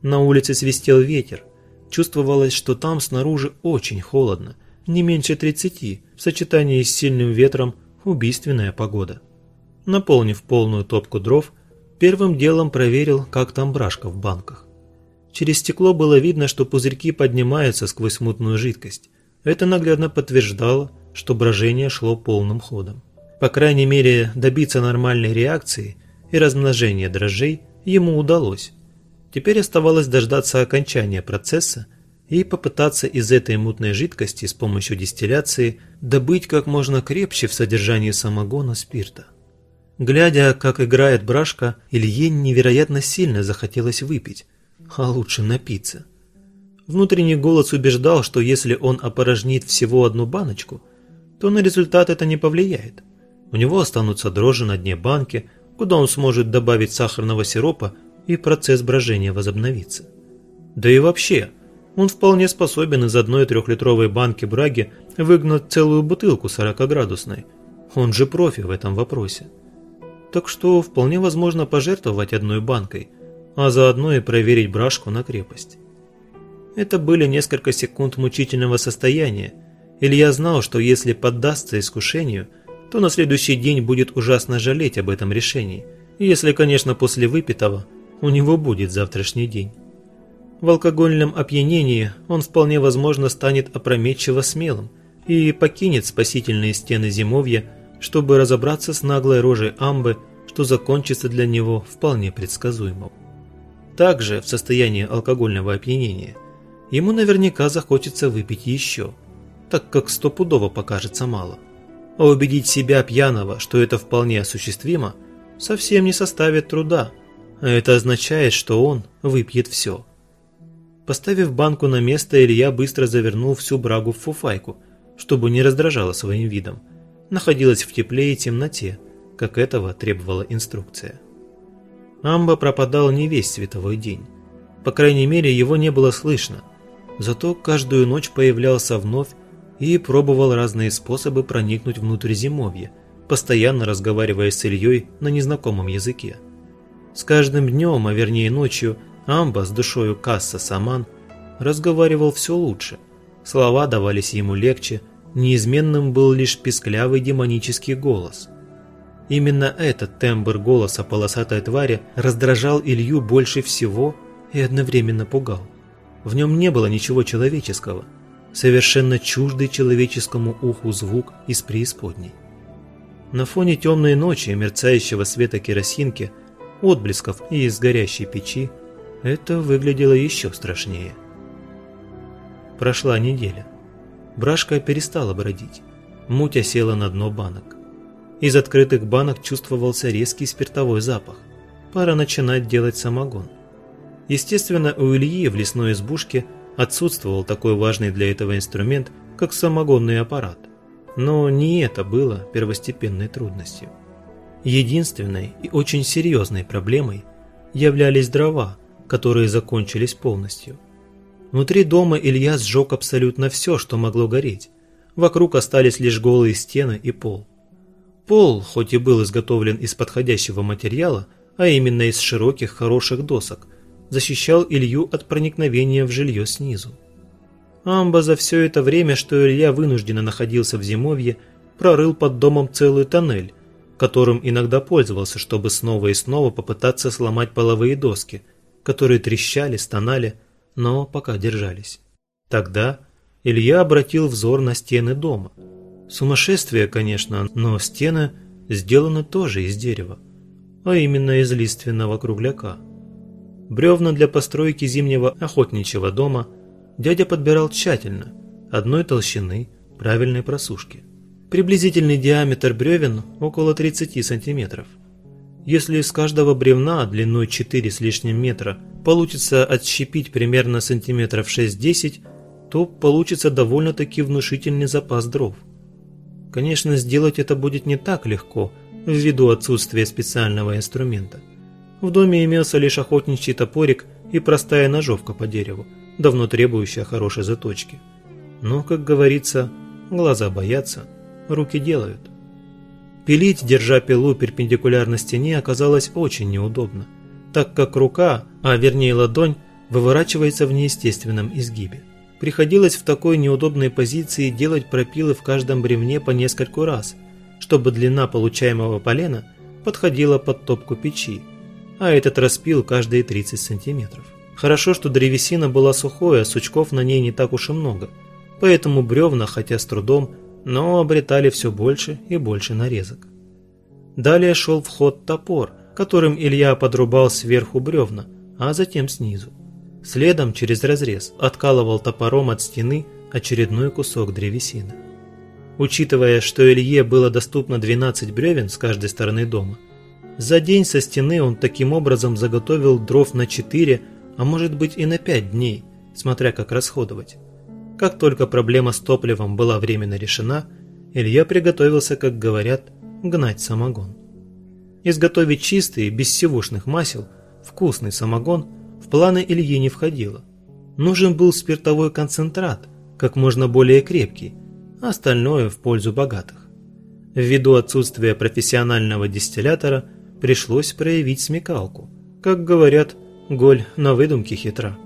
На улице свистел ветер. Чувствовалось, что там снаружи очень холодно, не меньше 30, в сочетании с сильным ветром убийственная погода. Наполнив полную топку дров, первым делом проверил, как там брашка в банках. Через стекло было видно, что пузырьки поднимаются сквозь мутную жидкость. Это наглядно подтверждало, что брожение шло полным ходом. По крайней мере, добиться нормальной реакции и размножения дрожжей ему удалось. Теперь оставалось дождаться окончания процесса и попытаться из этой мутной жидкости с помощью дистилляции добыть как можно крепче в содержании самогона спирта. Глядя, как играет брашка, Илье невероятно сильно захотелось выпить, а лучше напиться. Внутренний голос убеждал, что если он опорожнит всего одну баночку, то на результат это не повлияет. У него останутся дрожжи на дне банки, куда он сможет добавить сахарного сиропа и процесс брожения возобновится. Да и вообще, он вполне способен из одной трехлитровой банки браги выгнать целую бутылку 40-градусной. Он же профи в этом вопросе. Так что вполне возможно пожертвовать одной банкой, а заодно и проверить брашку на крепость. Это были несколько секунд мучительного состояния. Илья знал, что если поддастся искушению, то на следующий день будет ужасно жалеть об этом решении, если, конечно, после выпитого у него будет завтрашний день. В алкогольном опьянении он вполне возможно станет опрометчиво смелым и покинет спасительные стены зимовья, чтобы разобраться с наглой рожей Амбы, что закончится для него вполне предсказуемо. Также в состоянии алкогольного опьянения ему наверняка захочется выпить еще, так как стопудово покажется мало. А убедить себя пьяного, что это вполне осуществимо, совсем не составит труда. Это означает, что он выпьет все. Поставив банку на место, Илья быстро завернул всю брагу в фуфайку, чтобы не раздражала своим видом. Находилась в тепле и темноте, как этого требовала инструкция. Амба пропадал не весь световой день. По крайней мере, его не было слышно. Зато каждую ночь появлялся вновь и пробовал разные способы проникнуть внутрь зимовья, постоянно разговаривая с Ильей на незнакомом языке. С каждым днем, а вернее ночью, Амба с душою Касса Саман разговаривал все лучше. Слова давались ему легче, неизменным был лишь писклявый демонический голос. Именно этот тембр голоса полосатой твари раздражал Илью больше всего и одновременно пугал. В нем не было ничего человеческого, совершенно чуждый человеческому уху звук из преисподней. На фоне темной ночи и мерцающего света керосинки, отблесков и из горящей печи, это выглядело еще страшнее. Прошла неделя. Брашка перестала бродить. Муть осела на дно банок. Из открытых банок чувствовался резкий спиртовой запах. Пора начинать делать самогон. Естественно, у Ильи в лесной избушке отсутствовал такой важный для этого инструмент, как самогонный аппарат. Но не это было первостепенной трудностью. Единственной и очень серьезной проблемой являлись дрова, которые закончились полностью. Внутри дома Илья сжег абсолютно все, что могло гореть. Вокруг остались лишь голые стены и пол. Пол, хоть и был изготовлен из подходящего материала, а именно из широких хороших досок, защищал Илью от проникновения в жилье снизу. Амба за все это время, что Илья вынужденно находился в зимовье, прорыл под домом целый тоннель, которым иногда пользовался, чтобы снова и снова попытаться сломать половые доски – которые трещали, стонали, но пока держались. Тогда Илья обратил взор на стены дома. Сумасшествие, конечно, но стены сделаны тоже из дерева, а именно из лиственного кругляка. Бревна для постройки зимнего охотничьего дома дядя подбирал тщательно, одной толщины, правильной просушки. Приблизительный диаметр бревен около 30 сантиметров. Если с каждого бревна длиной 4 с лишним метра получится отщепить примерно сантиметров 6-10, то получится довольно-таки внушительный запас дров. Конечно, сделать это будет не так легко, ввиду отсутствия специального инструмента. В доме имелся лишь охотничий топорик и простая ножовка по дереву, давно требующая хорошей заточки. Но, как говорится, глаза боятся, руки делают. Пилить, держа пилу перпендикулярно стене, оказалось очень неудобно, так как рука, а вернее ладонь, выворачивается в неестественном изгибе. Приходилось в такой неудобной позиции делать пропилы в каждом бревне по нескольку раз, чтобы длина получаемого полена подходила под топку печи, а этот распил каждые 30 сантиметров. Хорошо, что древесина была сухой, а сучков на ней не так уж и много, поэтому бревна, хотя с трудом, но обретали все больше и больше нарезок. Далее шел вход топор, которым Илья подрубал сверху бревна, а затем снизу. Следом через разрез откалывал топором от стены очередной кусок древесины. Учитывая, что Илье было доступно 12 бревен с каждой стороны дома, за день со стены он таким образом заготовил дров на 4, а может быть и на 5 дней, смотря как расходовать. Как только проблема с топливом была временно решена, Илья приготовился, как говорят, гнать самогон. Изготовить чистый, без сивушных масел, вкусный самогон в планы Ильи не входило. Нужен был спиртовой концентрат, как можно более крепкий, а остальное в пользу богатых. Ввиду отсутствия профессионального дистиллятора – пришлось проявить смекалку. Как говорят, голь на выдумке хитра.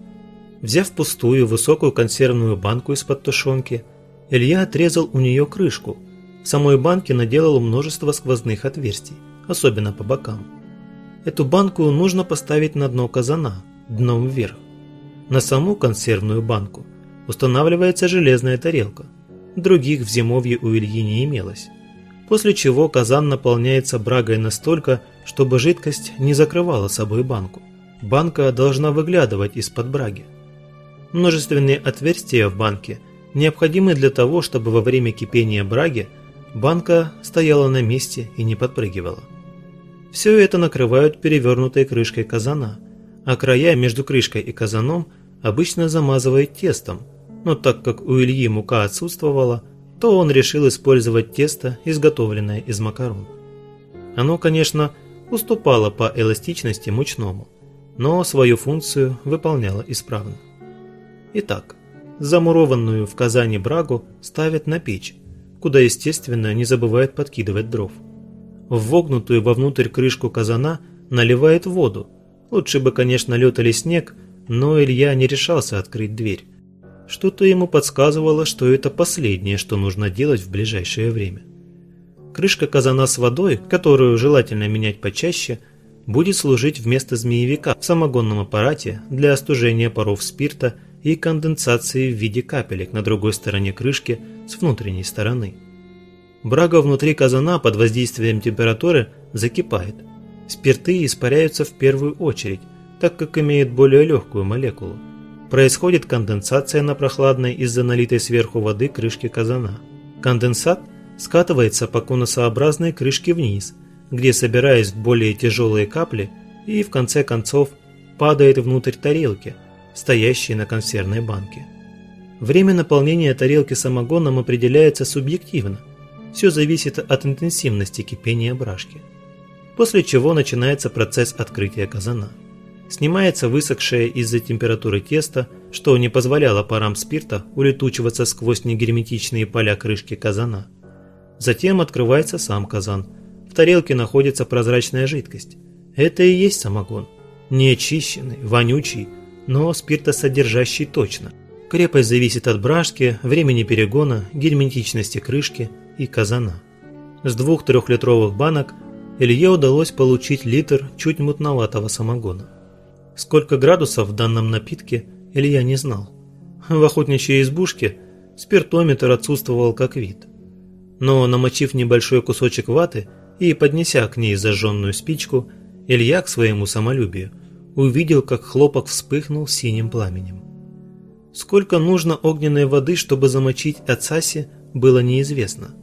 Взяв пустую высокую консервную банку из-под тушенки, Илья отрезал у нее крышку. В самой банке наделал множество сквозных отверстий, особенно по бокам. Эту банку нужно поставить на дно казана, дном вверх. На саму консервную банку устанавливается железная тарелка. Других в зимовье у Ильи не имелось после чего казан наполняется брагой настолько, чтобы жидкость не закрывала собой банку. Банка должна выглядывать из-под браги. Множественные отверстия в банке необходимы для того, чтобы во время кипения браги банка стояла на месте и не подпрыгивала. Все это накрывают перевернутой крышкой казана, а края между крышкой и казаном обычно замазывают тестом, но так как у Ильи мука отсутствовала, то он решил использовать тесто, изготовленное из макарон. Оно, конечно, уступало по эластичности мучному, но свою функцию выполняло исправно. Итак, замурованную в казане брагу ставят на печь, куда, естественно, не забывают подкидывать дров. В вогнутую вовнутрь крышку казана наливает воду. Лучше бы, конечно, лед или снег, но Илья не решался открыть дверь. Что-то ему подсказывало, что это последнее, что нужно делать в ближайшее время. Крышка казана с водой, которую желательно менять почаще, будет служить вместо змеевика в самогонном аппарате для остужения паров спирта и конденсации в виде капелек на другой стороне крышки с внутренней стороны. Брага внутри казана под воздействием температуры закипает. Спирты испаряются в первую очередь, так как имеют более легкую молекулу происходит конденсация на прохладной из-за налитой сверху воды крышки казана. Конденсат скатывается по конусообразной крышке вниз, где, собираясь в более тяжелые капли, и в конце концов падает внутрь тарелки, стоящей на консервной банке. Время наполнения тарелки самогоном определяется субъективно. Все зависит от интенсивности кипения брашки. После чего начинается процесс открытия казана снимается высохшее из-за температуры тесто, что не позволяло парам спирта улетучиваться сквозь негерметичные поля крышки казана. Затем открывается сам казан. В тарелке находится прозрачная жидкость. Это и есть самогон. Не очищенный, вонючий, но спиртосодержащий точно. Крепость зависит от брашки, времени перегона, герметичности крышки и казана. С двух трехлитровых банок Илье удалось получить литр чуть мутноватого самогона. Сколько градусов в данном напитке, Илья не знал. В охотничьей избушке спиртометр отсутствовал как вид. Но намочив небольшой кусочек ваты и поднеся к ней зажженную спичку, Илья к своему самолюбию увидел, как хлопок вспыхнул синим пламенем. Сколько нужно огненной воды, чтобы замочить Ацаси, было неизвестно.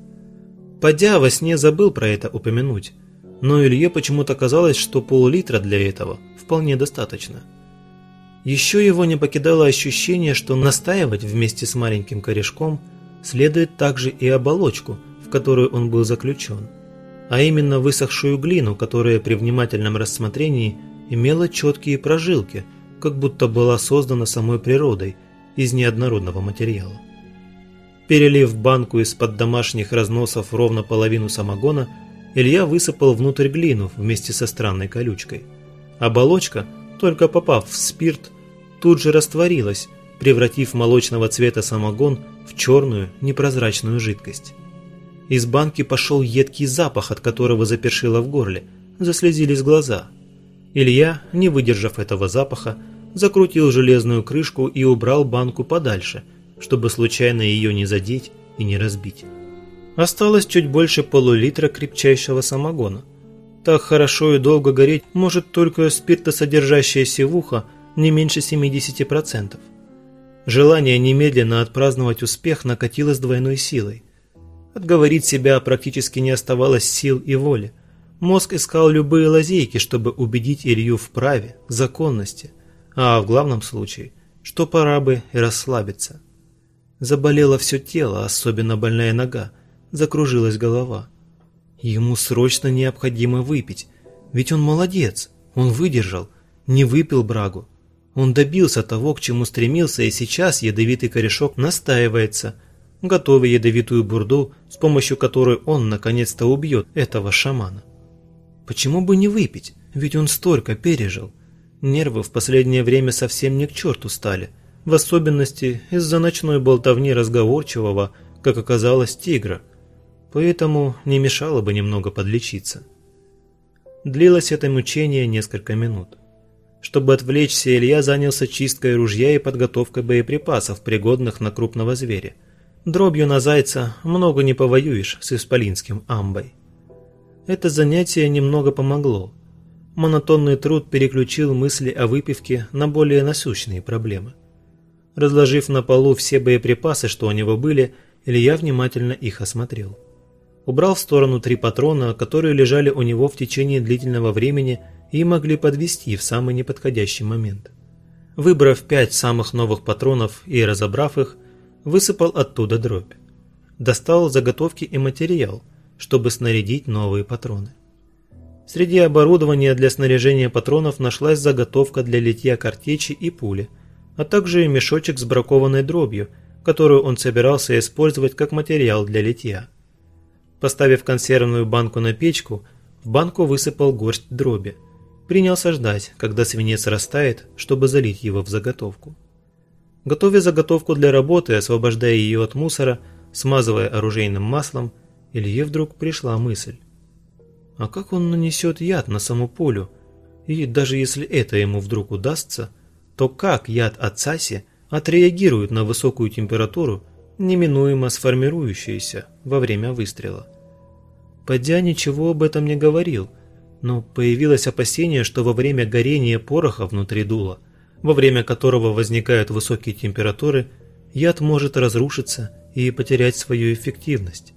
Падя во сне забыл про это упомянуть, но Илье почему-то казалось, что пол-литра для этого вполне достаточно. Еще его не покидало ощущение, что настаивать вместе с маленьким корешком следует также и оболочку, в которую он был заключен, а именно высохшую глину, которая при внимательном рассмотрении имела четкие прожилки, как будто была создана самой природой из неоднородного материала. Перелив банку из-под домашних разносов ровно половину самогона, Илья высыпал внутрь глину вместе со странной колючкой. Оболочка, только попав в спирт, тут же растворилась, превратив молочного цвета самогон в черную непрозрачную жидкость. Из банки пошел едкий запах, от которого запершило в горле, заслезились глаза. Илья, не выдержав этого запаха, закрутил железную крышку и убрал банку подальше, чтобы случайно ее не задеть и не разбить. Осталось чуть больше полулитра крепчайшего самогона. Так хорошо и долго гореть может только спиртосодержащая севуха не меньше 70%. Желание немедленно отпраздновать успех накатило с двойной силой. Отговорить себя практически не оставалось сил и воли. Мозг искал любые лазейки, чтобы убедить Илью в праве, законности, а в главном случае, что пора бы и расслабиться. Заболело все тело, особенно больная нога, закружилась голова. Ему срочно необходимо выпить, ведь он молодец, он выдержал, не выпил брагу. Он добился того, к чему стремился, и сейчас ядовитый корешок настаивается, готовя ядовитую бурду, с помощью которой он наконец-то убьет этого шамана. Почему бы не выпить, ведь он столько пережил. Нервы в последнее время совсем не к черту стали, в особенности из-за ночной болтовни разговорчивого, как оказалось, тигра – поэтому не мешало бы немного подлечиться. Длилось это мучение несколько минут. Чтобы отвлечься, Илья занялся чисткой ружья и подготовкой боеприпасов, пригодных на крупного зверя. Дробью на зайца много не повоюешь с исполинским амбой. Это занятие немного помогло. Монотонный труд переключил мысли о выпивке на более насущные проблемы. Разложив на полу все боеприпасы, что у него были, Илья внимательно их осмотрел убрал в сторону три патрона, которые лежали у него в течение длительного времени и могли подвести в самый неподходящий момент. Выбрав пять самых новых патронов и разобрав их, высыпал оттуда дробь. Достал заготовки и материал, чтобы снарядить новые патроны. Среди оборудования для снаряжения патронов нашлась заготовка для литья картечи и пули, а также мешочек с бракованной дробью, которую он собирался использовать как материал для литья. Поставив консервную банку на печку, в банку высыпал горсть дроби. Принялся ждать, когда свинец растает, чтобы залить его в заготовку. Готовя заготовку для работы, освобождая ее от мусора, смазывая оружейным маслом, Илье вдруг пришла мысль. А как он нанесет яд на саму полю? И даже если это ему вдруг удастся, то как яд от Саси отреагирует на высокую температуру неминуемо сформирующиеся во время выстрела. Падя ничего об этом не говорил, но появилось опасение, что во время горения пороха внутри дула, во время которого возникают высокие температуры, яд может разрушиться и потерять свою эффективность.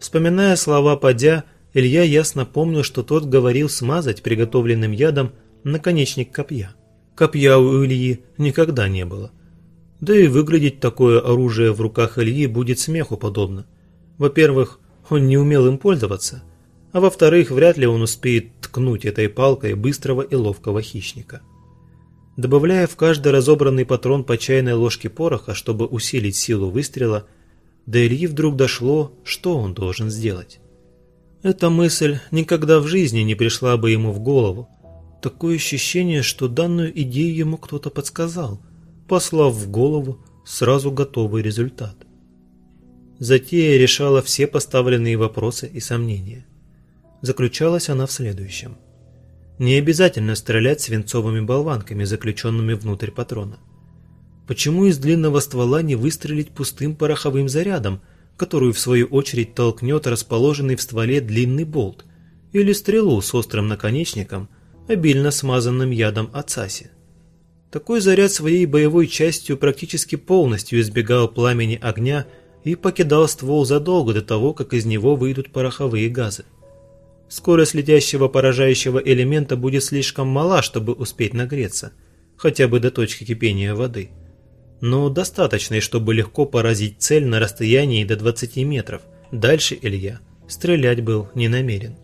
Вспоминая слова Падя, Илья ясно помнил, что тот говорил смазать приготовленным ядом наконечник копья. Копья у Ильи никогда не было. Да и выглядеть такое оружие в руках Ильи будет смеху подобно. Во-первых, он не умел им пользоваться, а во-вторых, вряд ли он успеет ткнуть этой палкой быстрого и ловкого хищника. Добавляя в каждый разобранный патрон по чайной ложке пороха, чтобы усилить силу выстрела, до Ильи вдруг дошло, что он должен сделать. Эта мысль никогда в жизни не пришла бы ему в голову. Такое ощущение, что данную идею ему кто-то подсказал – послав в голову сразу готовый результат. Затея решала все поставленные вопросы и сомнения. Заключалась она в следующем. Не обязательно стрелять свинцовыми болванками, заключенными внутрь патрона. Почему из длинного ствола не выстрелить пустым пороховым зарядом, которую в свою очередь толкнет расположенный в стволе длинный болт, или стрелу с острым наконечником, обильно смазанным ядом Ацаси. Такой заряд своей боевой частью практически полностью избегал пламени огня и покидал ствол задолго до того, как из него выйдут пороховые газы. Скорость летящего поражающего элемента будет слишком мала, чтобы успеть нагреться, хотя бы до точки кипения воды. Но достаточной, чтобы легко поразить цель на расстоянии до 20 метров. Дальше Илья стрелять был не намерен.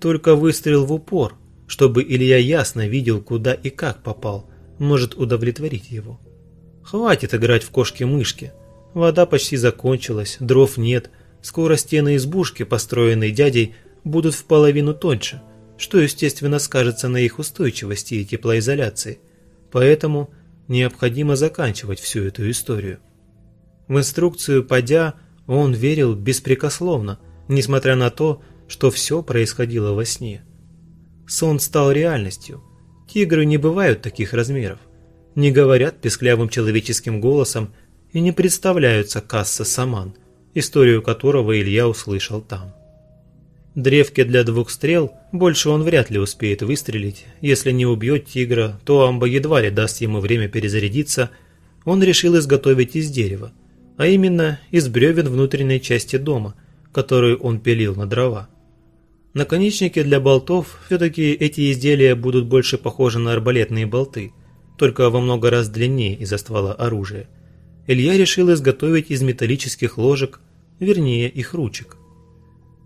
Только выстрел в упор, чтобы Илья ясно видел, куда и как попал, может удовлетворить его. Хватит играть в кошки-мышки. Вода почти закончилась, дров нет, скоро стены избушки, построенной дядей, будут в половину тоньше, что, естественно, скажется на их устойчивости и теплоизоляции. Поэтому необходимо заканчивать всю эту историю. В инструкцию «Падя» он верил беспрекословно, несмотря на то, что все происходило во сне. Сон стал реальностью. Тигры не бывают таких размеров, не говорят песклявым человеческим голосом и не представляются Касса Саман, историю которого Илья услышал там. Древки для двух стрел больше он вряд ли успеет выстрелить. Если не убьет тигра, то амба едва ли даст ему время перезарядиться. Он решил изготовить из дерева, а именно из бревен внутренней части дома, которую он пилил на дрова. Наконечники для болтов, все-таки эти изделия будут больше похожи на арбалетные болты, только во много раз длиннее из-за ствола оружия. Илья решил изготовить из металлических ложек, вернее их ручек.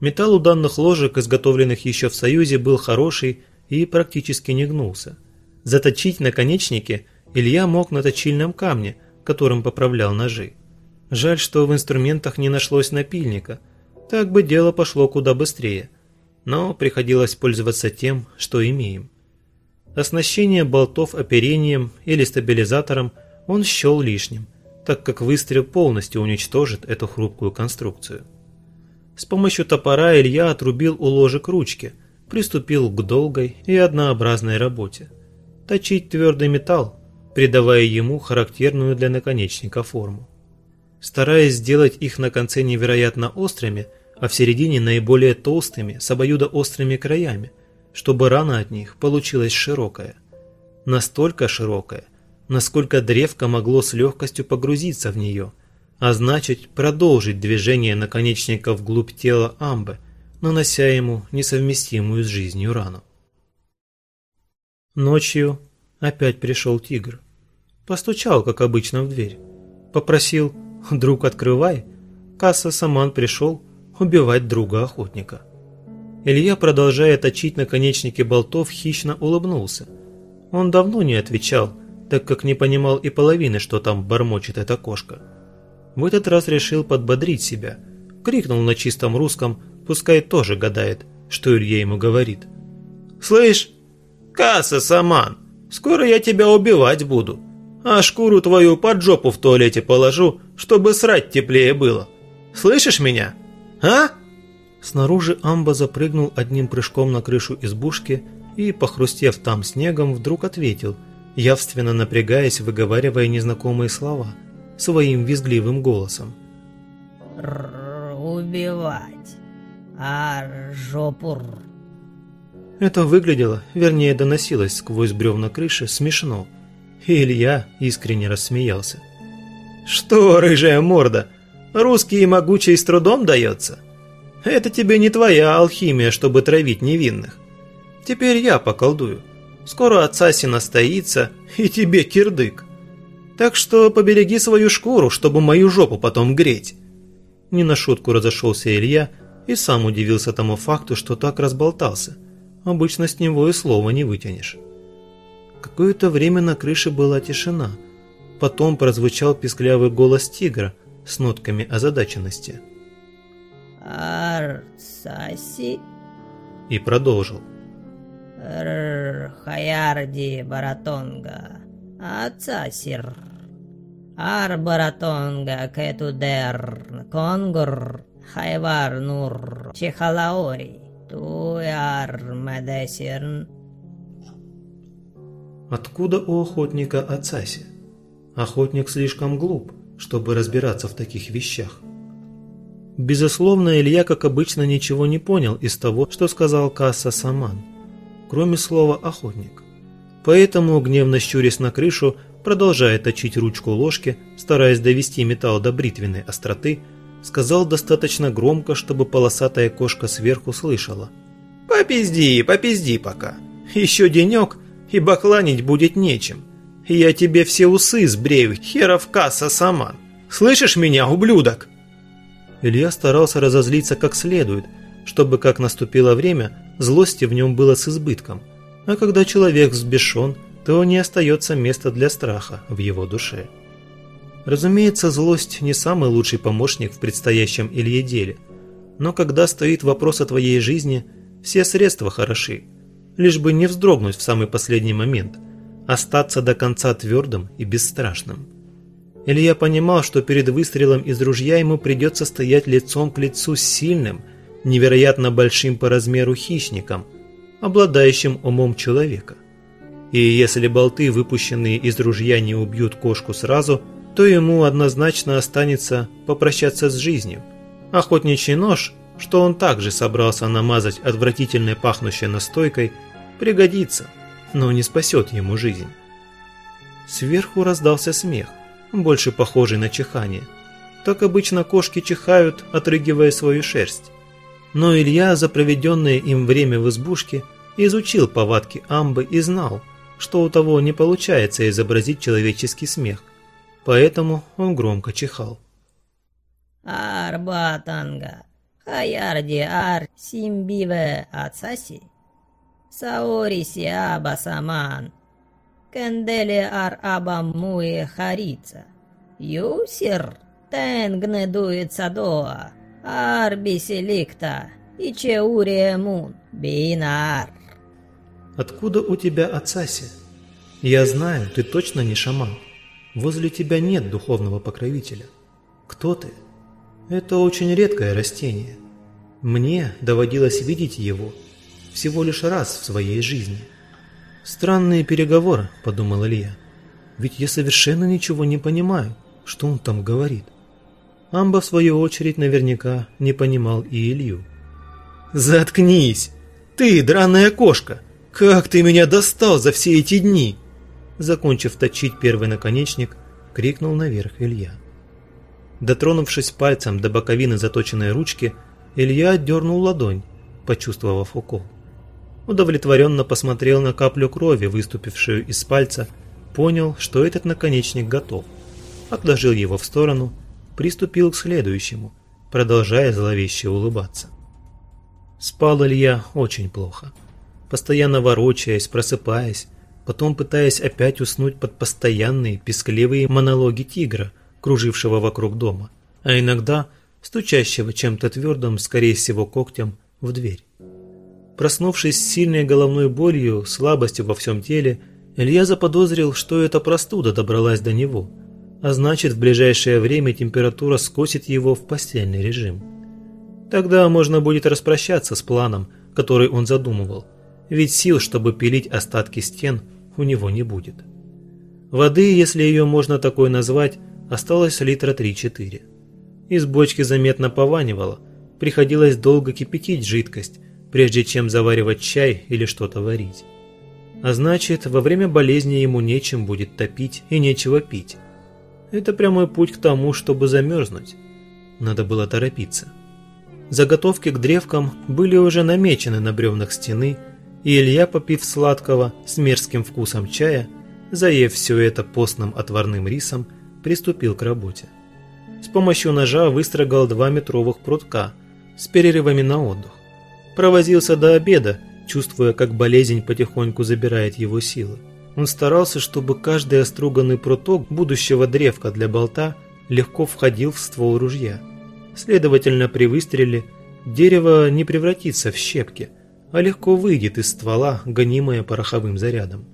Металл у данных ложек, изготовленных еще в Союзе, был хороший и практически не гнулся. Заточить наконечники Илья мог на точильном камне, которым поправлял ножи. Жаль, что в инструментах не нашлось напильника, так бы дело пошло куда быстрее. Но приходилось пользоваться тем, что имеем. Оснащение болтов оперением или стабилизатором он счел лишним, так как выстрел полностью уничтожит эту хрупкую конструкцию. С помощью топора Илья отрубил у ложек ручки, приступил к долгой и однообразной работе. Точить твердый металл, придавая ему характерную для наконечника форму. Стараясь сделать их на конце невероятно острыми, а в середине наиболее толстыми, с обоюдоострыми краями, чтобы рана от них получилась широкая. Настолько широкая, насколько древко могло с легкостью погрузиться в нее – а значит продолжить движение наконечника вглубь тела Амбы, нанося ему несовместимую с жизнью рану. Ночью опять пришел тигр. Постучал, как обычно, в дверь. Попросил «Друг, открывай». Касса Саман пришел убивать друга охотника. Илья, продолжая точить наконечники болтов, хищно улыбнулся. Он давно не отвечал, так как не понимал и половины, что там бормочет эта кошка. В этот раз решил подбодрить себя. Крикнул на чистом русском, пускай тоже гадает, что Илья ему говорит. «Слышь, Касса Саман, скоро я тебя убивать буду, а шкуру твою под жопу в туалете положу, чтобы срать теплее было. Слышишь меня? А?» Снаружи Амба запрыгнул одним прыжком на крышу избушки и, похрустев там снегом, вдруг ответил, явственно напрягаясь, выговаривая незнакомые слова – своим визгливым голосом. «Убивать! Аржопур!» Это выглядело, вернее доносилось сквозь бревна крыши, смешно. И Илья искренне рассмеялся. «Что, рыжая морда, русский и могучий с трудом дается? Это тебе не твоя алхимия, чтобы травить невинных. Теперь я поколдую. Скоро отца настоится, и тебе кирдык. Так что побереги свою шкуру, чтобы мою жопу потом греть». Не на шутку разошелся Илья и сам удивился тому факту, что так разболтался. Обычно с него и слова не вытянешь. Какое-то время на крыше была тишина. Потом прозвучал писклявый голос тигра с нотками озадаченности. «Арсаси?» И продолжил. «Хаярди Баратонга, Ацасир». Арбаратонга кетудер конгур хайвар нур чихалаори туяр медесирн. Откуда у охотника Ацаси? Охотник слишком глуп, чтобы разбираться в таких вещах. Безусловно, Илья, как обычно, ничего не понял из того, что сказал Касса Саман. кроме слова «охотник». Поэтому, гневно щурясь на крышу, продолжая точить ручку ложки, стараясь довести металл до бритвенной остроты, сказал достаточно громко, чтобы полосатая кошка сверху слышала. «Попизди, попизди пока. Еще денек, и бакланить будет нечем. Я тебе все усы сбрею, херов касса саман. Слышишь меня, ублюдок?» Илья старался разозлиться как следует, чтобы, как наступило время, злости в нем было с избытком. А когда человек взбешен, то не остается места для страха в его душе. Разумеется, злость не самый лучший помощник в предстоящем Илье деле, но когда стоит вопрос о твоей жизни, все средства хороши, лишь бы не вздрогнуть в самый последний момент, остаться до конца твердым и бесстрашным. Илья понимал, что перед выстрелом из ружья ему придется стоять лицом к лицу с сильным, невероятно большим по размеру хищником, обладающим умом человека. И если болты, выпущенные из ружья, не убьют кошку сразу, то ему однозначно останется попрощаться с жизнью. Охотничий нож, что он также собрался намазать отвратительной пахнущей настойкой, пригодится, но не спасет ему жизнь. Сверху раздался смех больше похожий на чихание. Так обычно кошки чихают, отрыгивая свою шерсть. Но Илья за проведенное им время в избушке изучил повадки амбы и знал, что у того не получается изобразить человеческий смех, поэтому он громко чихал. Арбатанга, хаярди ар симбиве ацаси, саориси аба саман, Кенделе ар абамуе харица. Юсер тенгне дует. Ар биселикта. И чеурия мун. Бинар. Откуда у тебя Ацаси? Я знаю, ты точно не шаман. Возле тебя нет духовного покровителя. Кто ты? Это очень редкое растение. Мне доводилось видеть его всего лишь раз в своей жизни. «Странные переговоры», — подумал Илья. «Ведь я совершенно ничего не понимаю, что он там говорит». Амба, в свою очередь, наверняка не понимал и Илью. «Заткнись! Ты, драная кошка! Как ты меня достал за все эти дни!» Закончив точить первый наконечник, крикнул наверх Илья. Дотронувшись пальцем до боковины заточенной ручки, Илья отдернул ладонь, почувствовав укол удовлетворенно посмотрел на каплю крови, выступившую из пальца, понял, что этот наконечник готов. Отложил его в сторону, приступил к следующему, продолжая зловеще улыбаться. Спал Илья очень плохо. Постоянно ворочаясь, просыпаясь, потом пытаясь опять уснуть под постоянные пескливые монологи тигра, кружившего вокруг дома, а иногда стучащего чем-то твердым, скорее всего когтем, в дверь. Проснувшись с сильной головной болью, слабостью во всем теле, Илья заподозрил, что эта простуда добралась до него, а значит в ближайшее время температура скосит его в постельный режим. Тогда можно будет распрощаться с планом, который он задумывал, ведь сил, чтобы пилить остатки стен, у него не будет. Воды, если ее можно такой назвать, осталось литра 3-4. Из бочки заметно пованивало, приходилось долго кипятить жидкость, прежде чем заваривать чай или что-то варить. А значит, во время болезни ему нечем будет топить и нечего пить. Это прямой путь к тому, чтобы замерзнуть. Надо было торопиться. Заготовки к древкам были уже намечены на бревнах стены, и Илья, попив сладкого с мерзким вкусом чая, заев все это постным отварным рисом, приступил к работе. С помощью ножа выстрогал два метровых прутка с перерывами на отдых. Провозился до обеда, чувствуя, как болезнь потихоньку забирает его силы. Он старался, чтобы каждый оструганный пруток будущего древка для болта легко входил в ствол ружья. Следовательно, при выстреле дерево не превратится в щепки, а легко выйдет из ствола, гонимое пороховым зарядом.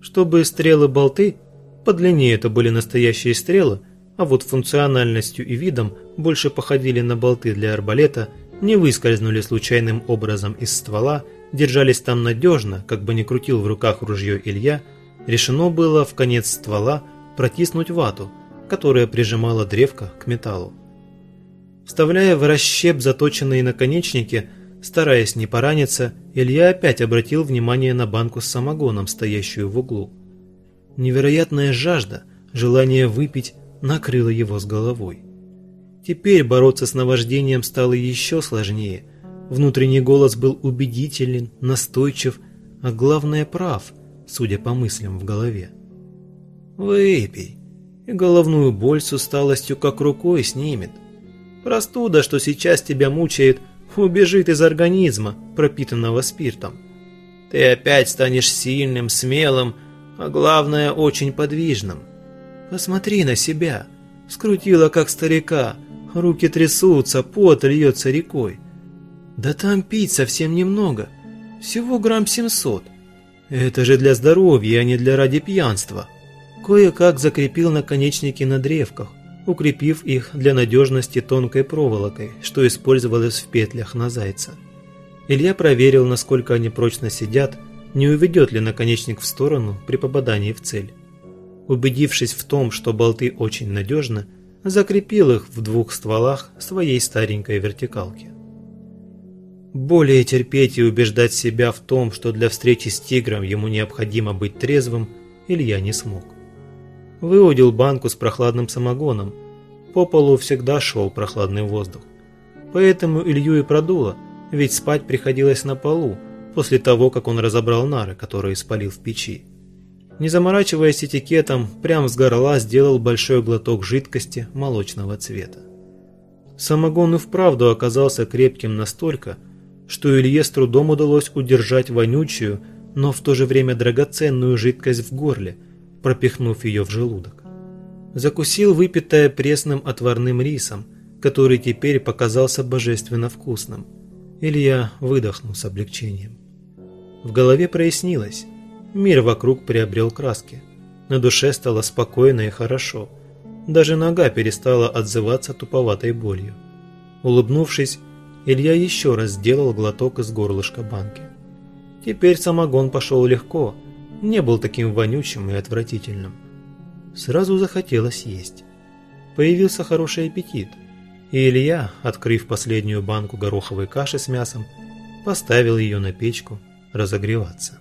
Чтобы стрелы-болты, по длине это были настоящие стрелы, а вот функциональностью и видом больше походили на болты для арбалета – не выскользнули случайным образом из ствола, держались там надежно, как бы ни крутил в руках ружье Илья, решено было в конец ствола протиснуть вату, которая прижимала древко к металлу. Вставляя в расщеп заточенные наконечники, Стараясь не пораниться, Илья опять обратил внимание на банку с самогоном, стоящую в углу. Невероятная жажда, желание выпить, накрыло его с головой. Теперь бороться с наваждением стало еще сложнее. Внутренний голос был убедителен, настойчив, а главное прав, судя по мыслям в голове. «Выпей, и головную боль с усталостью как рукой снимет. Простуда, что сейчас тебя мучает – убежит из организма, пропитанного спиртом. Ты опять станешь сильным, смелым, а главное, очень подвижным. Посмотри на себя. Скрутила, как старика. Руки трясутся, пот льется рекой. Да там пить совсем немного. Всего грамм семьсот. Это же для здоровья, а не для ради пьянства. Кое-как закрепил наконечники на древках укрепив их для надежности тонкой проволокой, что использовалось в петлях на зайца. Илья проверил, насколько они прочно сидят, не уведет ли наконечник в сторону при попадании в цель. Убедившись в том, что болты очень надежны, закрепил их в двух стволах своей старенькой вертикалки. Более терпеть и убеждать себя в том, что для встречи с тигром ему необходимо быть трезвым, Илья не смог выудил банку с прохладным самогоном. По полу всегда шел прохладный воздух. Поэтому Илью и продуло, ведь спать приходилось на полу, после того, как он разобрал нары, которые спалил в печи. Не заморачиваясь этикетом, прямо с горла сделал большой глоток жидкости молочного цвета. Самогон и вправду оказался крепким настолько, что Илье с трудом удалось удержать вонючую, но в то же время драгоценную жидкость в горле – пропихнув ее в желудок. Закусил выпитое пресным отварным рисом, который теперь показался божественно вкусным. Илья выдохнул с облегчением. В голове прояснилось. Мир вокруг приобрел краски. На душе стало спокойно и хорошо. Даже нога перестала отзываться туповатой болью. Улыбнувшись, Илья еще раз сделал глоток из горлышка банки. Теперь самогон пошел легко, не был таким вонючим и отвратительным. Сразу захотелось есть. Появился хороший аппетит, и Илья, открыв последнюю банку гороховой каши с мясом, поставил ее на печку разогреваться.